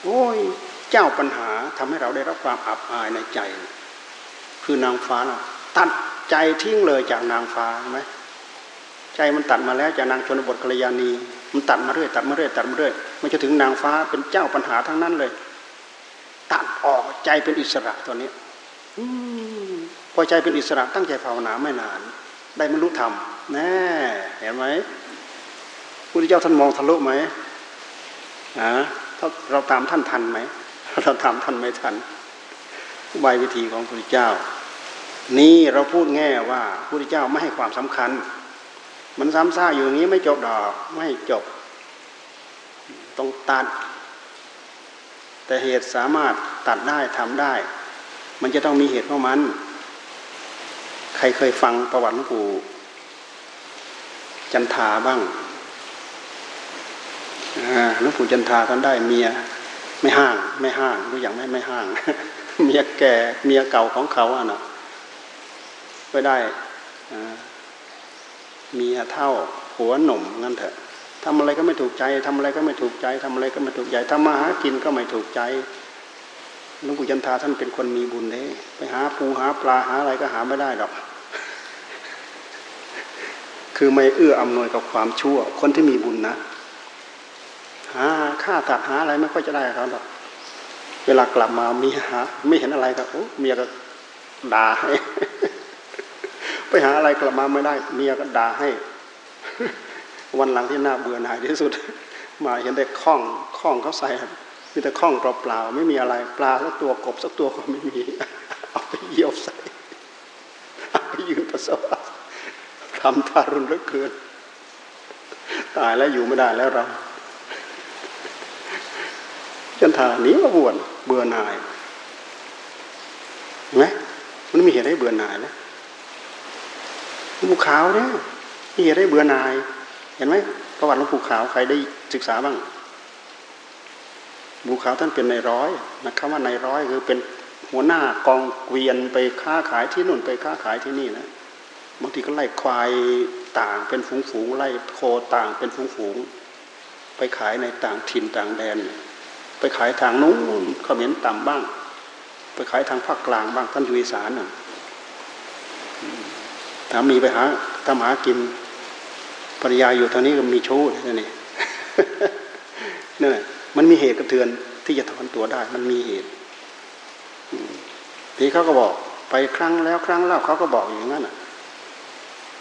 โอ้ยเจ้าปัญหาทำให้เราได้รับความอับอายในใจ คือนางฟ้านะตัดใจทิ้งเลยจากนางฟ้าไหมใจมันตัดมาแล้วจากนางชนบทกัลยาณี มันตัดมาเรื่อยตัดมาเรื่อยตัดมาเรื่อยมันจะถึงนางฟ้าเป็นเจ้าปัญหาทั้งนั้นเลย ตัดออกใจเป็นอิสระตัวนี้พอใจเป็นอิสระตั้งใจภาวนาไม่นาน ได้บรรลุธรรมแน่เห็นไหมพุทธเจ้าท่านมองทะลุไหมอ่าถ้าเราตามท่านทันไหมเราตามท่านไม่ทันบายวิธีของพระพุทธเจ้า นี่เราพูดแง่ว่าพระพุทธเจ้าไม่ให้ความสำคัญ มันซ้ำซากอยู่อย่างนี้ไม่จบดอกไม่จบ ต้องตัด แต่เหตุสามารถตัดได้ทำได้ มันจะต้องมีเหตุของมัน ใครเคยฟังประวัติหลวงปู่จันทาบ้างหลวงปู่จันทาท่านได้เมียไม่ห้างไม่ห้างรู้อย่างไม่ไม่ห้าง เมียแก่เมียเก่าของเขาอะนะไปได้ เมียเท่าหัวหนุ่มงั้นเถอะทำอะไรก็ไม่ถูกใจทำอะไรก็ไม่ถูกใจทำอะไรก็ไม่ถูกใจทำมาหากินก็ไม่ถูกใจหลวงปู่จันทาท่านเป็นคนมีบุญเลยไปหาปูหาปลาหาอะไรก็หาไม่ได้หรอก คือไม่เอื้ออำนวยกับความชั่ว คนที่มีบุญนะ หาค่าตัดหาอะไรไม่ค่อยจะได้เขาหรอก เวลากลับมามีหา ไม่เห็นอะไรก็โอ้เมียก็ด่าให้ ไปหาอะไรกลับมาไม่ได้ เมียก็ด่าให้ วันหลังที่น่าเบื่อหน่ายที่สุด มาเห็นแต่ข้องข้องเขาใส่มีแต่ข้องเปล่าๆไม่มีอะไรปลาสักตัวกบสักตัวก็ไม่มี เอาไปเยี่ยวใส่เอาไปยืนปัสสาวะทำทารุณเหลือเกินตายแล้วอยู่ไม่ได้แล้วเราจันทาหนีมาบวชเบื่อหน่ายเห็นไหมมันมีเหตุให้เบื่อหน่ายแล้ว ภูขาวเนี่ยมีเหตุให้เบื่อหน่าย เห็นไหมประวัติหลวงปู่ขาวใครได้ศึกษาบ้างภูขาวท่านเป็นในร้อยนะครับว่าในร้อยคือเป็นหัวหน้ากองเกวียนไปค้าขายที่นู่นไปค้าขายที่นี่นะบางทีก็ไล่ควายต่างเป็นฝูงๆไล่โคต่างเป็นฝูงๆไปขายในต่างถิ่นต่างแดน ไปขายทางนู้นเขาเห็นต่ำบ้าง ไปขายทางภาคกลางบ้างท่านอยู่อีสานน่ะ ถามีไปหาทำหากินภรรยาอยู่ทางนี้ก็มีชู้นี่นี่นั่นมันมีเหตุกระเทือนที่จะถอนตัวได้ มันมีเหตุทีเขาก็บอกไปครั้งแล้วครั้งเล่าเขาก็บอกอย่างนั้นอะ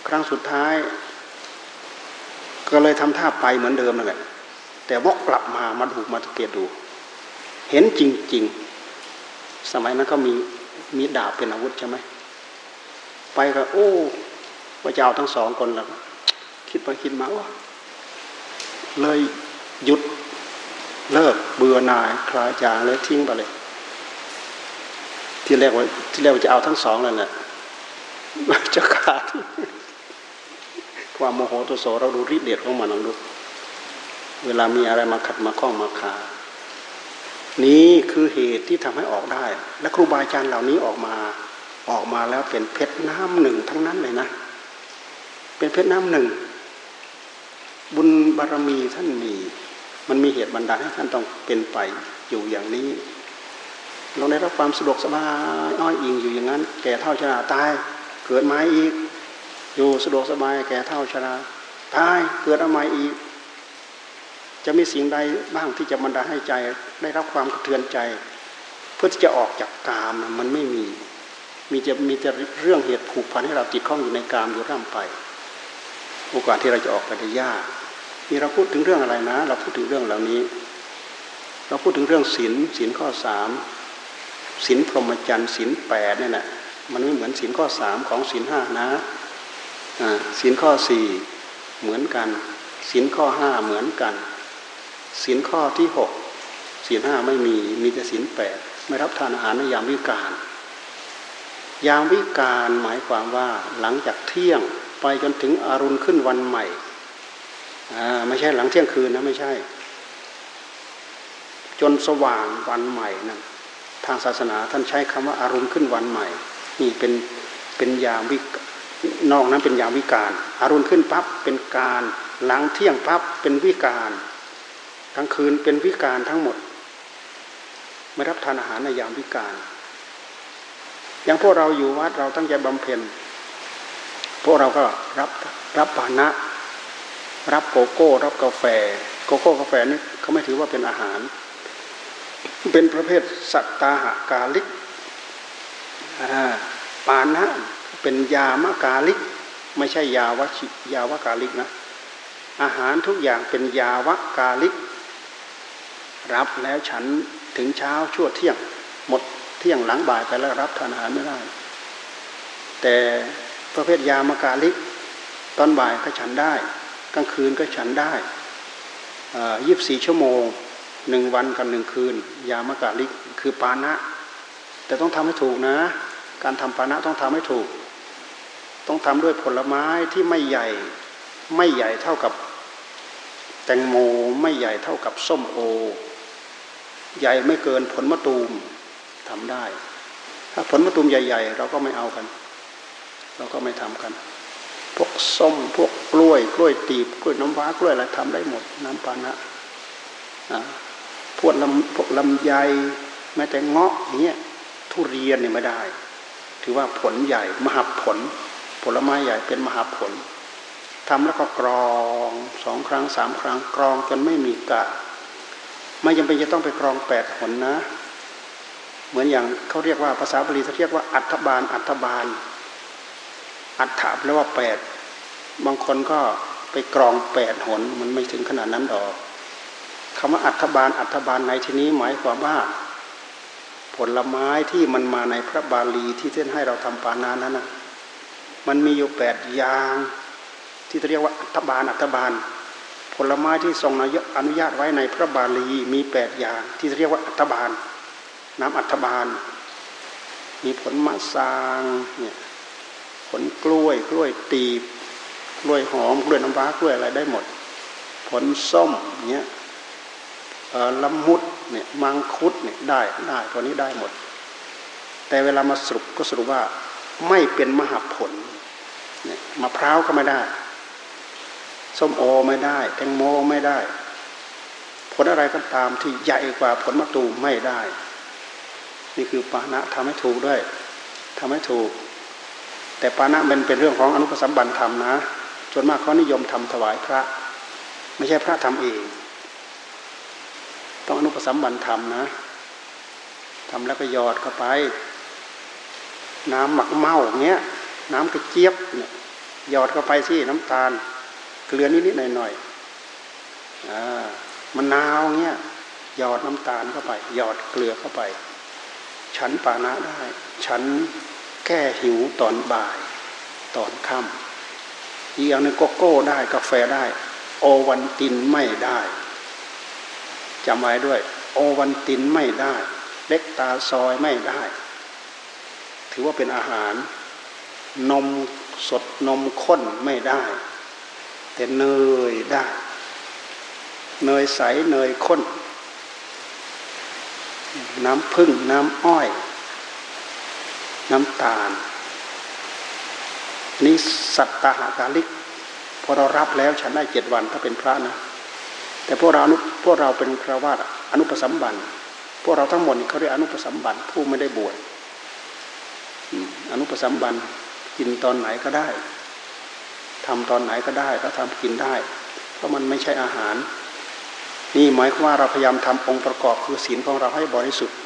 ครั้งสุดท้าย ก็เลยทำท่าไปเหมือนเดิมนั่นแหละแต่วกกลับมามาดูมาสังเกตดู เห็นจริง ๆ สมัยนั้นก็มีมีดาบเป็นอาวุธใช่ไหม ไปก็โอ้พระเจ้าทั้งสองคนแล้วคิดไปคิดมาว่าเลยหยุดเลิกเบื่อหน่ายคลายจางเลยทิ้งไปเลย ที่แรกว่าที่แรกว่าจะเอาทั้งสองแล้วแหละจะขาดความโมโหตัวโสเราดูริดเดชของมันลองดูเวลามีอะไรมาขัดมาข้องมาขานี้คือเหตุที่ทำให้ออกได้ และครูบาอาจารย์เหล่านี้ออกมา ออกมาแล้วเป็นเพชรน้ำหนึ่งทั้งนั้นเลยนะ เป็นเพชรน้ำหนึ่ง บุญบารมีท่านมี มันมีเหตุบันดาลให้ท่านต้องเป็นไปอยู่อย่างนี้ เราได้รับความสะดวกสบายอ้อยอิงอยู่อย่างนั้น แก่เท่าชราตาย เกิดมาอีก อยู่สะดวกสบายแก่เท่าชราตายเกิดเอาใหม่อีก จะมีสิ่งใดบ้างที่จะบรรดาให้ใจได้รับความกระเทือนใจ เพื่อที่จะออกจากกามมันไม่มี จะมีแต่เรื่องเหตุผูกพันให้เราติดข้องอยู่ในกามอยู่ร่ำไป โอกาสที่เราจะออกไปได้ยากนี่เราพูดถึงเรื่องอะไรนะ เราพูดถึงเรื่องเหล่านี้ เราพูดถึงเรื่องศีลศีลข้อสามศีลพรหมจรรย์ศีลแปดเนี่ยนะมันไม่เหมือนศีลข้อสามของศีลห้านะศีลข้อสี่เหมือนกันศีลข้อห้าเหมือนกันศีลข้อที่หกศีลห้าไม่มีมีแต่ศีลแปดไม่รับทานอาหารในยามวิกาล ยามวิกาลหมายความว่าหลังจากเที่ยงไปจนถึงอรุณขึ้นวันใหม่ไม่ใช่หลังเที่ยงคืนนะไม่ใช่ จนสว่างวันใหม่นั่นทางศาสนาท่านใช้คำว่าอารุณขึ้นวันใหม่ นี่เป็นเป็นยามวินอกนั้นเป็นยามวิการ อารุณขึ้นปั๊บเป็นการหลังเที่ยงปั๊บเป็นวิการกลางคืนเป็นวิการทั้งหมด ไม่รับทานอาหารในยามวิการ อย่างพวกเราอยู่วัดเราตั้งใจบำเพ็ญ พวกเราก็รับรับปานะ รับโกโก้ รับกาแฟ โกโก้กาแฟนี่เขาไม่ถือว่าเป็นอาหาร เป็นประเภทสัตตาหากาลิกปานะเป็นยามะกาลิก ไม่ใช่ยาวชิยาวกาลิกนะ อาหารทุกอย่างเป็นยาวกาลิก รับแล้วฉันถึงเช้าชั่วเที่ยงหมด เที่ยงหลังบ่ายไปแล้วรับทานอาหารไม่ได้ แต่ประเภทยามกาลิกตอนบ่ายก็ฉันได้ กลางคืนก็ฉันได้ยี่บสี่ชั่วโมงหนึ่งวันกับหนึ่งคืน ยามกาลิกคือปานะ แต่ต้องทำให้ถูกนะ การทำปานะต้องทำให้ถูก ต้องทำด้วยผลไม้ที่ไม่ใหญ่ไม่ใหญ่เท่ากับ แตงโมไม่ใหญ่เท่ากับส้มโอ ใหญ่ไม่เกินผลมะตูม ทำได้ ถ้าผลมะตูมใหญ่ ๆ เราก็ไม่เอากัน เราก็ไม่ทำกัน พวกส้มพวกกล้วยกล้วยตีบกล้วยน้ำว้ากล้วยอะไรทำได้หมดน้ำปานะพวกลำพวกลำไยแม้แต่เงาะอย่างเงี้ยทุเรียนเนี่ยไม่ได้ ถือว่าผลใหญ่ มหาผล ผลไม้ใหญ่เป็นมหาผลทำแล้วก็กรองสองครั้งสามครั้งกรองจนไม่มีกะไม่จำเป็นจะต้องไปกรองแปดผลนะ เหมือนอย่างเขาเรียกว่าภาษาบาลีเขาเรียกว่าอัฐบาล อัฐบาล อัฐแปลว่าแปดบางคนก็ไปกรองแปดหนมันไม่ถึงขนาดนั้นดอกคำว่าอัฐบาลอัฐบาลในที่นี้หมายความว่า ผลไม้ที่มันมาในพระบาลีที่ท่านให้เราทำปานานั้นนะมันมีอยู่แปดอย่าง ที่เรียกว่าอัฐบาลอัฐบาล ผลไม้ที่ทรงอนุญาตไว้ในพระบาลีมีแปดอย่าง ที่เรียกว่าอัฐบาล น้ำอัฐบาล มีผลมะซางเนี่ยผลกล้วยกล้วยตีบ กล้วยหอม กล้วยน้ำว้ากล้วยอะไรได้หมด ผลส้มเนี้ยละมุดเนี่ยมังคุดเนี่ยได้ได้ตัวนี้ได้หมด แต่เวลามาสรุปก็สรุปว่าไม่เป็นมหาผลเนี่ยมะพร้าวก็ไม่ได้ ส้มโอไม่ได้แตงโมไม่ได้ ผลอะไรก็ตามที่ใหญ่กว่าผลมะตูมไม่ได้ นี่คือปานะทำให้ถูกด้วยทำให้ถูก แต่ปานะมันเป็นเรื่องของอนุปสัมบันธรรมนะส่วนมากเขานิยมทำถวายพระ ไม่ใช่พระทำเอง ต้องอนุปสัมบันธรรมนะทำแล้วก็หยอดเข้าไป น้ำหมักเมาเงี้ย น้ำกระเจี๊ยบเนี่ยหยอดเข้าไปสิน้ำตาล เกลือนิดๆหน่อยๆอ่ามันาวเงี้ยหยอดน้ำตาลเข้าไป หยอดเกลือเข้าไป ฉันปานะได้ ฉันแก้หิวตอนบ่าย ตอนค่ำอีกอย่างนึ่งโกโก้ได้กาแฟได้ โอวันตินไม่ได้จำไว้ด้วย โอวันตินไม่ได้ เล็กตาซอยไม่ได้ ถือว่าเป็นอาหาร นมสดนมข้นไม่ได้ แต่เนยได้ เนยใสเนยข้น น้ำผึ้งน้ำอ้อย น้ำตาลนี่สัตตาหากาลิกพอเรารับแล้วฉันได้เจ็ดวันถ้าเป็นพระนะ แต่พวกเราพวกเราเป็นคราวาสอนุปสัมบันพวกเราทั้งหมดเขาเรียกอนุปสัมบันผู้ไม่ได้บวชอนุปสัมบันกินตอนไหนก็ได้ทำตอนไหนก็ได้ ก็ทำกินได้ เพราะมันไม่ใช่อาหาร นี่หมายความว่าเราพยายามทำองค์ประกอบคือศีลของเราให้บริสุทธิ์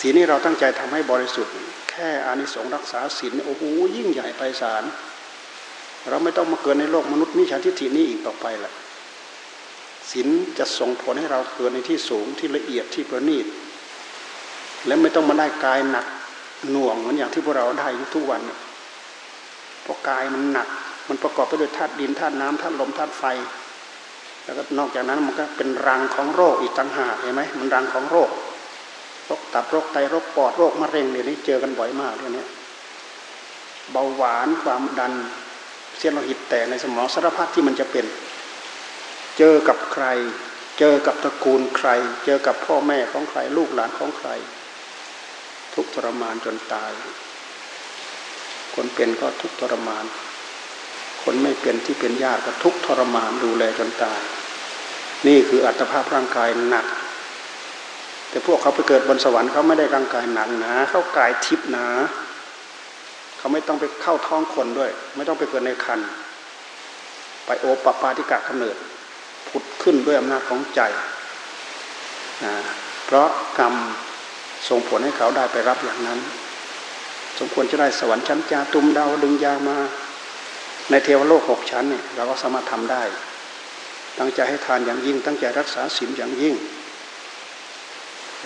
ศีลนี้เราตั้งใจทำให้บริสุทธิ์ แค่อานิสงส์รักษาศีลโอ้โหยิ่งใหญ่ไพศาลเราไม่ต้องมาเกิดในโลกมนุษย์มิจฉาทิฏฐินี้อีกต่อไปละศีลจะส่งผลให้เราเกิดในที่สูงที่ละเอียดที่ประณีตและไม่ต้องมาได้กายหนักหน่วงเหมือนอย่างที่พวกเราได้ทุกวันเพราะกายมันหนัก มันประกอบไปด้วยธาตุดินธาตุน้ำธาตุลมธาตุไฟ แล้วก็นอกจากนั้นมันก็เป็นรังของโรคอีกต่างหากเห็นไหมมันรังของโรคโรคตับโรคไตโรคปอดโรคมะเร็งเดี๋ยวนี้เจอกันบ่อยมากเดี๋ยวนี้เบาหวานความดันเส้นโลหิตแตกในสมองสารพัดที่มันจะเป็น เจอกับใคร เจอกับตระกูลใคร เจอกับพ่อแม่ของใคร ลูกหลานของใคร ทุกทรมานจนตาย คนเป็นก็ทุกทรมาน คนไม่เป็นที่เป็นญาติก็ทุกทรมานดูแลจนตาย นี่คืออัตภาพร่างกายหนัก แต่พวกเขาไปเกิดบนสวรรค์เขาไม่ได้ร่างกายหนักนะเขากายทิพย์นะเขาไม่ต้องไปเข้าท้องคนด้วย ไม่ต้องไปเกิดในคันไปโอปปาติกะกำเนิดผุดขึ้นด้วยอำนาจของใจนะเพราะกรรมส่งผลให้เขาได้ไปรับอย่างนั้น สมควรจะได้สวรรค์ชั้นจาตุมดาวดึงยามา ในเทวโลกหกชั้นเนี่ยเราก็สามารถทำได้ ตั้งใจให้ทานอย่างยิ่ง ตั้งใจรักษาศีลอย่างยิ่ง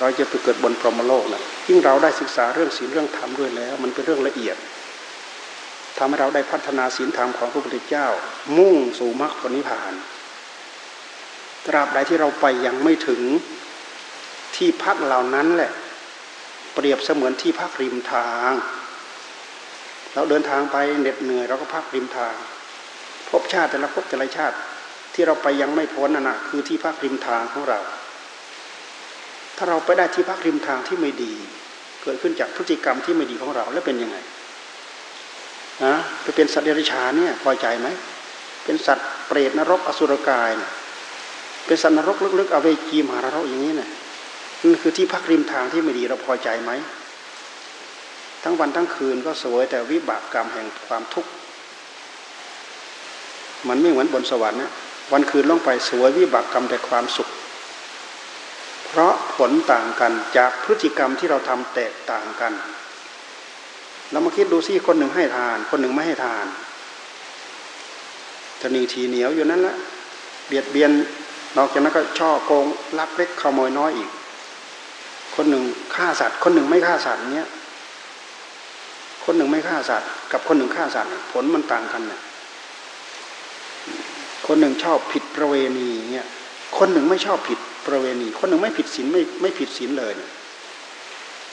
เราจะไปเกิดบนพรหมโลกนะยิ่งเราได้ศึกษาเรื่องศีลเรื่องธรรมด้วยแล้ว มันเป็นเรื่องละเอียดทำให้เราได้พัฒนาศีลธรรมของพระพุทธเจ้า มุ่งสู่มรรคผลนิพพาน ตราบใดที่เราไปยังไม่ถึงที่พักเหล่านั้นแหละ เปรียบเสมือนที่พักริมทาง เราเดินทางไปเหน็ดเหนื่อยเราก็พักริมทาง พบชาติแต่ละพบแต่ละชาติที่เราไปยังไม่พ้นนั่นนะคือที่พักริมทางของเรา ถ้าเราไปได้ที่พักริมทางที่ไม่ดี เกิดขึ้นจากพฤติกรรมที่ไม่ดีของเราแล้วเป็นยังไงนะไปเป็นสัตว์เดรัจฉานเนี่ยพอใจไหมเป็นสัตว์เปรตนรกอสุรกายเนี่ยเป็นสัตว์นรกลึกๆอเวจีมหานรกอย่างนี้เนี่ยนั่นคือที่พักริมทางที่ไม่ดีเราพอใจไหม ทั้งวันทั้งคืนก็สวยแต่วิบากกรรมแห่งความทุกข์มันไม่เหมือนบนสวรรค์นะวันคืนลงไปสวยวิบากกรรมแต่ความสุข เพราะผลต่างกันจากพฤติกรรมที่เราทำแตกต่างกันเรามาคิดดูสิคนหนึ่งให้ทาน คนหนึ่งไม่ให้ทานจะนีทีเหนียวอยู่นั้นแหละเบียดเบียนนอกจากนั้นก็ช่อโกงลักเล็กขโมยน้อยอีก คนหนึ่งฆ่าสัตว์ คนหนึ่งไม่ฆ่าสัตว์เนี้ย คนหนึ่งไม่ฆ่าสัตว์กับคนหนึ่งฆ่าสัตว์ผลมันต่างกันเนี่ยคนหนึ่งชอบผิดประเวณีเนี่ย คนหนึ่งไม่ชอบผิดประเวณี คนหนึ่งไม่ผิดศีลไม่ไม่ผิดศีลเลยเนี่ย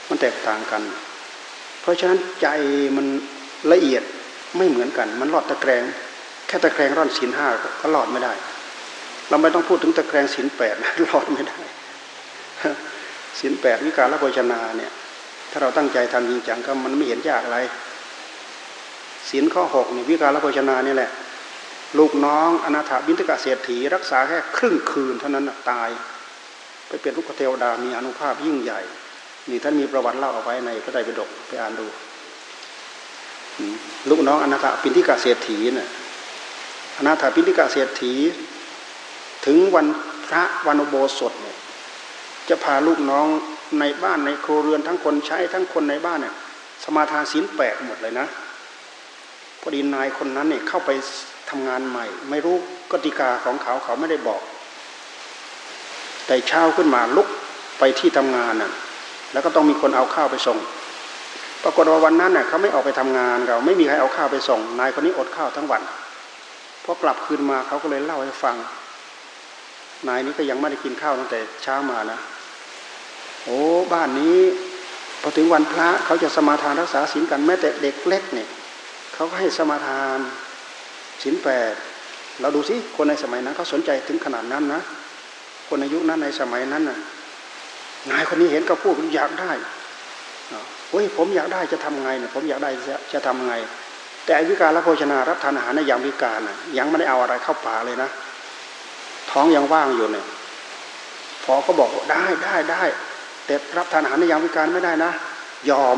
มันแตกต่างกัน เพราะฉะนั้นใจมันละเอียดไม่เหมือนกัน มันหลอดตะแกรงแค่ตะแกรงร่อนศีลห้าก็หลอดไม่ได้ เราไม่ต้องพูดถึงตะแกรงศีลแปดหลอดไม่ได้ศีลแปดวิการละโภชนาเนี่ย ถ้าเราตั้งใจทำจริงจังก็มันไม่เห็นยากอะไรศีลข้อหกนี่วิการละโภชนานี่แหละ ลูกน้องอนาถาบิณฑกะเศรษฐีรักษาแค่ครึ่งคืนเท่านั้นตาย ไปเป็นลูกเทวดามีอนุภาพยิ่งใหญ่ นี่ท่านมีประวัติเล่าเอาไว้ในพระไตรปิฎกไปอ่านดู ลูกน้องอนาถปินทิกาเศรษฐีน่ะอนาถปินทิกาเศรษฐี ถึงวันพระวันโบสถเนี่ยจะพาลูกน้อง ในบ้านในครัวเรือนทั้งคนใช้ทั้งคนในบ้านเนี่ยสมาทานศีลแปดหมดเลยนะพอดีนายคนนั้นเนี่ยเข้าไปทำงานใหม่ ไม่รู้กติกาของเขาเขาไม่ได้บอก แต่เช้าขึ้นมาลุกไปที่ทำงานน่ะแล้วก็ต้องมีคนเอาข้าวไปส่ง ปรากฏว่าวันนั้นเน่ยเขาไม่ออกไปทำงานเราไม่มีใครเอาข้าวไปส่ง นายคนนี้อดข้าวทั้งวันพอกลับคืนมาเขาก็เลยเล่าให้ฟัง นายนี้ก็ยังไม่ได้กินข้าวตั้งแต่เช้ามานะ โอ้บ้านนี้พอถึงวันพระเขาจะสมาทานรักษาศีลกันแม้แต่เด็กเล็กเนี่ยเขาก็ให้สมาทานศีลแปดเราดูสิคนในสมัยนั้นเขาสนใจถึงขนาดนั้นนะ คนในยุนั้นในสมัยนั้นน่ะนายคนนี้เห็นก็พูดอยากได้เฮ้ยผมอยากได้จะทำไงเนี่ยผมอยากได้จะจะทำไง แต่อวิการละโภชนารับทานอาหารในยามวิการน่ะยังไม่ได้เอาอะไรเข้าป่าเลยนะ ท้องยังว่างอยู่เนี่ยพอก็บอกได้ได้ได้ แต่รับทานอาหารในยามวิการไม่ได้นะ ยอม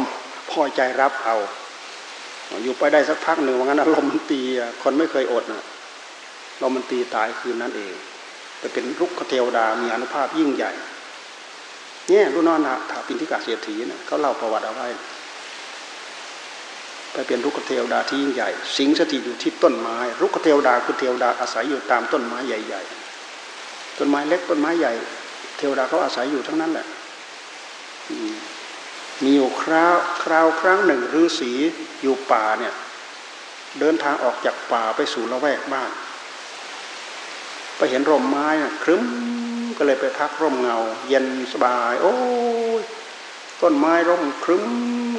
พอใจรับเอา อยู่ไปได้สักพักหนึ่งว่างั้นอารมณ์มันตีคนไม่เคยอดนะลมมันตีตายคืนนั้นเอง แต่เป็นรุกขเทวดามีอนุภาพยิ่งใหญ่เนี่ยรุ่นน้องนะถาปินทิกาเสียถีเนะเขาเล่าประวัติเอาไว้ไปเป็นรุกขเทวดาที่ยิ่งใหญ่ สิงสถิตอยู่ที่ต้นไม้รุกขเทวดาคือเทวดาอาศัยอยู่ตามต้นไม้ใหญ่ ๆ ต้นไม้เล็กต้นไม้ใหญ่ เทวดาเขาอาศัยอยู่ทั้งนั้นแหละ มีอยู่คราวคราวครั้งหนึ่งฤาษีอยู่ป่าเนี่ย เดินทางออกจากป่าไปสู่ละแวกบ้าน ไปเห็นร่มไม้นะครึ้มก็เลยไปพักร่มเงา เย็นสบาย โอ้ยต้นไม้ร่มครึ้ม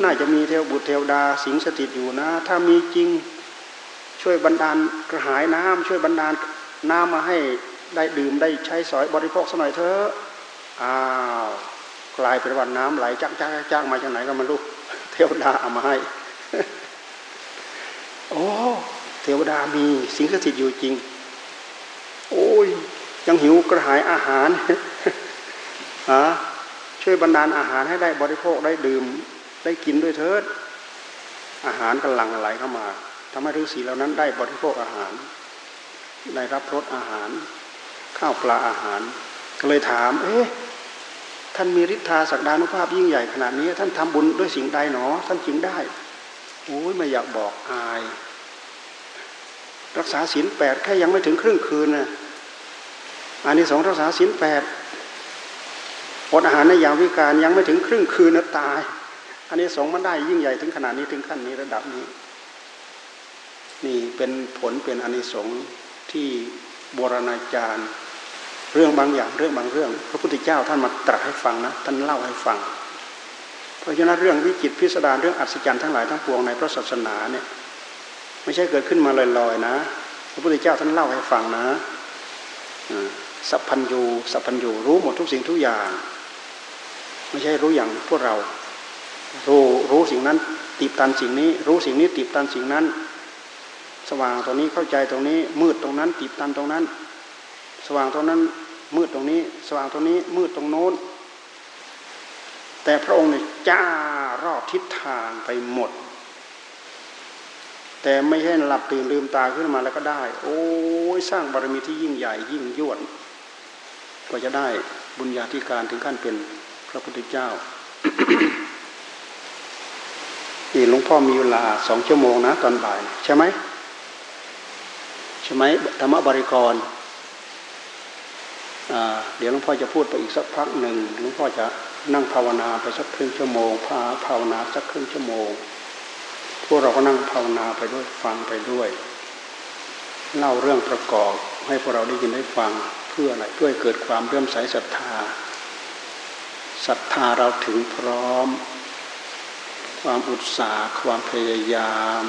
น่าจะมีเทวบุตรเทวดาสิงสถิตอยู่นะ ถ้ามีจริง ช่วยบรรดาลกระหายน้ำช่วยบรรดาลน้ำมาให้ได้ดื่มได้ใช้สอยบริโภคสักหน่อยเถอะอ้าว กลายเป็นวันน้ำไหลจักจักจักมาจากไหนก็มาลูกเทวดาเอามาให้ โอ้เทวดามีสิงสถิตอยู่จริง โอ้ย ยังหิวกระหายอาหารฮะช่วยบรรดาลอาหารให้ได้บริโภคได้ดื่มได้กินด้วยเถิด อาหารกำลังไหลเข้ามาทำให้ฤาษีเหล่านั้นได้บริโภคอาหาร ได้รับรสอาหาร ข้าวปลาอาหาร ก็เลยถาม เอ๊ะ ท่านมีฤทธาศักดานุภาพยิ่งใหญ่ขนาดนี้ ท่านทำบุญด้วยสิ่งใดหนอ ท่านจึงได้โอ้ยไม่อยากบอกอาย รักษาศีลแปดแค่ยังไม่ถึงครึ่งคืนนะอันนี้สองรักษาศีลแปดอดอาหารในยามวิการยังไม่ถึงครึ่งคืนนะตาย อันนี้สองมันได้ยิ่งใหญ่ถึงขนาดนี้ถึงขั้นนี้ระดับนี้ นี่เป็นผลเป็นอนนิสงส์ที่โบราณอาจารย์ เรื่องบางอย่างเรื่องบางเรื่อง พระพุทธเจ้าท่านมาตรัสให้ฟังนะท่านเล่าให้ฟัง เพราะฉะนั้นเรื่องวิจิตพิสดารเรื่องอัศจรรย์ทั้งหลายทั้งปวงในพระศาสนาเนี่ยไม่ใช่เกิดขึ้นมาลอยๆนะ พระพุทธเจ้าท่านเล่าให้ฟังนะสัพพัญญูสัพพัญญูรู้หมดทุกสิ่งทุกอย่าง ไม่ใช่รู้อย่างพวกเรา รู้รู้สิ่งนั้นติดตันสิ่งนี้ รู้สิ่งนี้ติดตันสิ่งนั้น สว่างตรงนี้เข้าใจตรงนี้มืดตรงนั้นติดตันตรงนั้น สว่างตรงนั้น มืดตรงนี้ สว่างตรงนี้ มืดตรงโน้น แต่พระองค์เนี่ยจ้ารอบทิศทางไปหมด แต่ไม่ใช่หลับตื่นลืมตาขึ้นมาแล้วก็ได้ โอ้ยสร้างบารมีที่ยิ่งใหญ่ยิ่งยวดก็จะได้บุญญาธิการถึงขั้นเป็นพระพุทธเจ้านี่หลวงพ่อมีเวลาสองชั่วโมงนะ ตอนบ่าย ใช่ไหมใช่ไหมธรรมบริกร เดี๋ยวหลวงพ่อจะพูดไปอีกสักพักหนึ่งหลวงพ่อจะนั่งภาวนาไปสักครึ่งชั่วโมงพาภาวนาสักครึ่งชั่วโมง พวกเราก็นั่งภาวนาไปด้วยฟังไปด้วย เล่าเรื่องประกอบให้พวกเราได้ยินได้ฟังเพื่ออะไรเพื่อเกิดความเรื่มใสศรัทธาศรัทธาเราถึงพร้อม ความอุตสาห์ ความพยายาม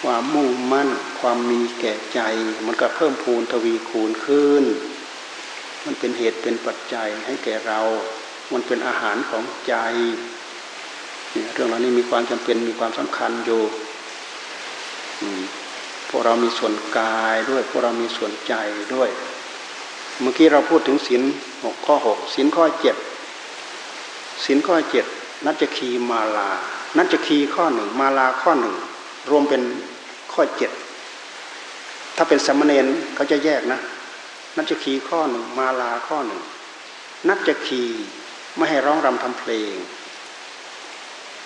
ความมุ่งมั่น ความมีแก่ใจ มันก็เพิ่มพูนทวีคูณขึ้น มันเป็นเหตุเป็นปัจจัยให้แก่เรา มันเป็นอาหารของใจ เรื่องเหล่านี้มีความจำเป็นมีความสำคัญอยู่พวกเรามีส่วนกายด้วยพวกเรามีส่วนใจด้วย เมื่อกี้เราพูดถึงศีลหกข้อหกศีลข้อเจ็ดศีลข้อเจ็ดนัจคีมาลา นัจคีข้อหนึ่งมาลาข้อหนึ่งรวมเป็นข้อเจ็ดถ้าเป็นสมณเณรเขาจะแยกนะ นัจคีข้อหนึ่ง มาลาข้อหนึ่ง นัจคีไม่ให้ร้องรำทำเพลง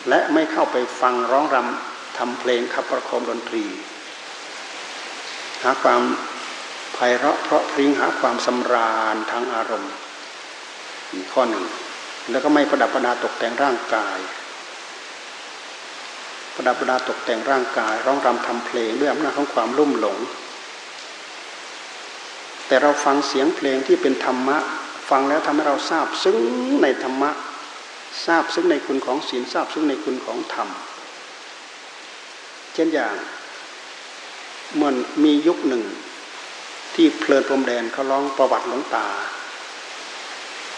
และไม่เข้าไปฟังร้องรำทำเพลงขับประโคมดนตรี หาความไพเราะเพราะพริ้งหาความสำราญทางอารมณ์อีกข้อหนึ่ง แล้วก็ไม่ประดับประดาตกแต่งร่างกายประดับประดาตกแต่งร่างกาย ร้องรำทำเพลงด้วยอำนาจของความรุ่มหลง แต่เราฟังเสียงเพลงที่เป็นธรรมะ ฟังแล้วทำให้เราทราบซึ้งในธรรมะ ทราบซึ่งในคุณของศีลทราบซึ่งในคุณของธรรม เช่นอย่างเมื่อมียุคหนึ่ง ที่เพลินพรมแดนเขาร้องประวัติหลวงตา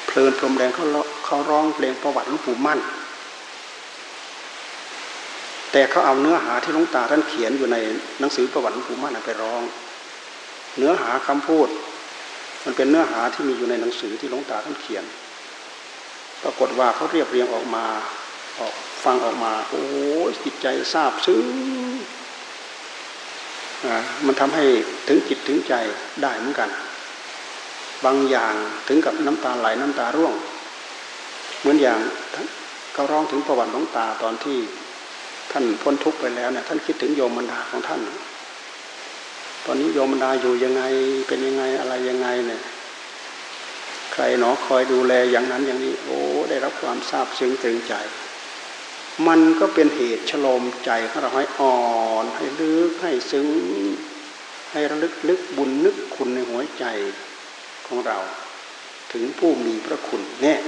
เพลินพรมแดนเขาเขาร้องเพลงประวัติหลวงปู่มั่น แต่เขาเอาเนื้อหาที่หลวงตาท่านเขียนอยู่ในหนังสือประวัติหลวงปู่มั่นไปร้อง เนื้อหาคำพูด มันเป็นเนื้อหาที่มีอยู่ในหนังสือที่หลวงตาท่านเขียน ปรากฏว่าเขาเรียบเรียงออกมาออกฟังออกมา โอ้จิตใจทราบซึ้งมันทำให้ถึงจิตถึงใจได้เหมือนกัน บางอย่างถึงกับน้ำตาไหลน้ำตาร่วง เหมือนอย่างเขาร้องถึงประวัติหลวงตาตอนที่ท่านพ้นทุกข์ไปแล้วเนี่ยท่านคิดถึงโยมบรรดาของท่าน ตอนนี้โยมดาอยู่ยังไงเป็นยังไงอะไรยังไงเนี่ยใครหนอคอยดูแลอย่างนั้นอย่างนี้ โอ้ได้รับความทราบซึ้งตึงใจ มันก็เป็นเหตุฉลมใจของเราให้อ่อนให้ลึกให้ซึ้ง ให้ระลึกลึกบุญนึกคุณในหัวใจของเรา ถึงผู้มีพระคุณเนี่ย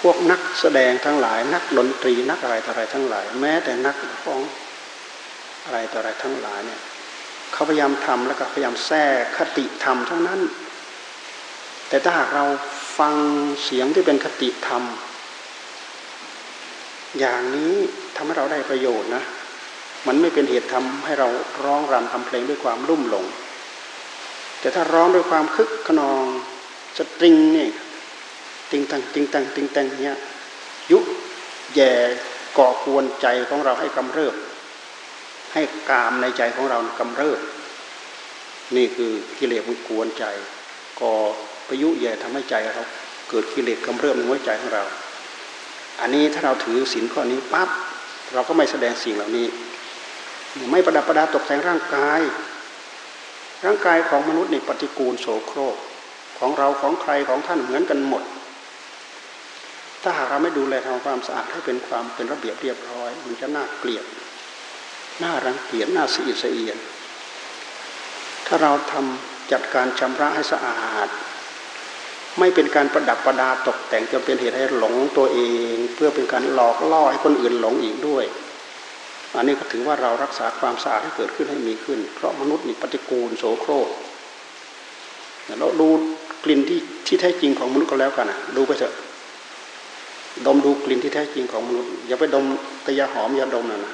พวกนักแสดงทั้งหลาย นักดนตรีนักอะไรออะไรทั้งหลาย แม้แต่นักฟ้อง อะไรต่ออะไรทั้งหลายเนี่ยเขาพยายามทำแล้วก็พยายามแทรกคติธรรมทั้งนั้น แต่ถ้าหากเราฟังเสียงที่เป็นคติธรรม อย่างนี้ทำให้เราได้ประโยชน์นะ มันไม่เป็นเหตุทำให้เราร้องรำทำเพลงด้วยความรุ่มหลง แต่ถ้าร้องด้วยความคึกขนองสตริงนี่ติงตังติงตังติงตังเนี้ยยุแย่ก่อกวนใจของเราให้กำเริบ ให้กามในใจของเรากำเริบ นี่คือกิเลสมันกวนใจก่อประยุแย่ทำให้ใจเราเกิดกิเลสกำเริบในหัวใจของเรา อันนี้ถ้าเราถือศีลข้อนี้ปั๊บเราก็ไม่แสดงสิ่งเหล่านี้ ไม่ประดับประดาตกแต่งร่างกาย ร่างกายของมนุษย์นี่ปฏิกูลโสโครกของเราของใครของท่านเหมือนกันหมด ถ้าหากเราไม่ดูแลทำความสะอาดให้เป็นความเป็นระเบียบเรียบร้อย มันจะน่าเกลียด น่ารังเกียจน่าสีเสียน ถ้าเราทำจัดการชำระให้สะอาด ไม่เป็นการประดับประดาตกแต่งจนเป็นเหตุให้หลงตัวเอง เพื่อเป็นการหลอกล่อให้คนอื่นหลงอีกด้วย อันนี้ก็ถือว่าเรารักษาความสะอาดให้เกิดขึ้นให้มีขึ้น เพราะมนุษย์นี่ปฏิกูลโสโครกเราดูกลิ่นที่ที่แท้จริงของมนุษย์ก็แล้วกันนะดูไปเถอะดมดูกลิ่นที่แท้จริงของมนุษย์อย่าไปดมตะยาหอมอย่าดมนะนะ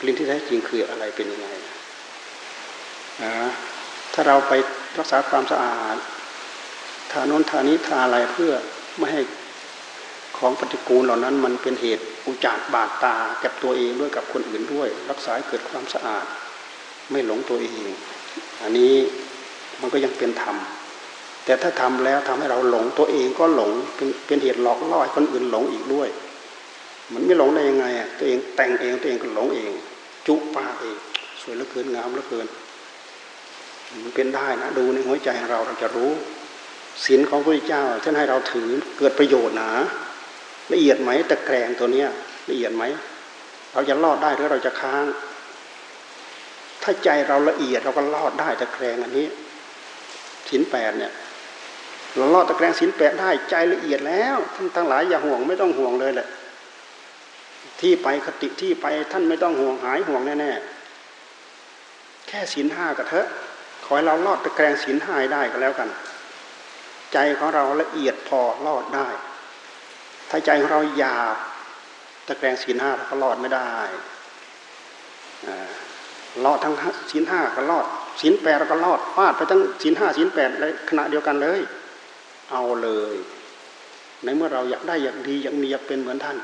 กลิ่นที่แท้จริงคืออะไรเป็นยังไงนะถ้าเราไปรักษาความสะอาดทานนทานี้ทาอะไรเพื่อไม่ให้ของปฏิกูลเหล่านั้นมันเป็นเหตุอุจารบาดตากับตัวเองด้วยกับคนอื่นด้วย รักษาเกิดความสะอาด ไม่หลงตัวเอง อันนี้มันก็ยังเป็นธรรมแต่ถ้าทำแล้วทำให้เราหลงตัวเองก็หลงเป็นเป็นเหตุหลอกล่อให้คนอื่นหลงอีกด้วย มันไม่หลงได้ยังไงอะตัวเองแต่งเองตัวเองก็หลงเอง จุปาเองสวยเหลือเกินงามเหลือเกิน มันเป็นได้นะ ดูในหัวใจของเราเราจะรู้ศีลของพระพุทธเจ้าท่านให้เราถือเกิดประโยชน์นะละเอียดไหมตะแกรงตัวเนี้ยละเอียดไหมเราจะรอดได้หรือเราจะค้าง ถ้าใจเราละเอียดเราก็รอดได้ตะแกรงอันนี้ศีลแปดเนี่ยเราลอดตะแกรงศีลแปดได้ใจละเอียดแล้วท่านทั้งหลายอย่าห่วงไม่ต้องห่วงเลยแหละ ที่ไปคติที่ไปท่านไม่ต้องห่วงหายห่วงแน่ๆแค่ศีลห้าก็เถอะขอให้เราลอดตะแกรงศีลห้าได้ก็แล้วกัน ใจของเราละเอียดพอรอดได้ ถ้าใจของเราหยาบตะแกรงศีลห้าเราก็รอดไม่ได้รอดทั้งศีลห้าก็รอดศีลแปดเราก็รอดฟาดไปทั้งศีลห้าศีลแปดในขณะเดียวกันเลย เอาเลย ในเมื่อเราอยากได้อยากดีอยากมีอยากเป็นเหมือนท่าน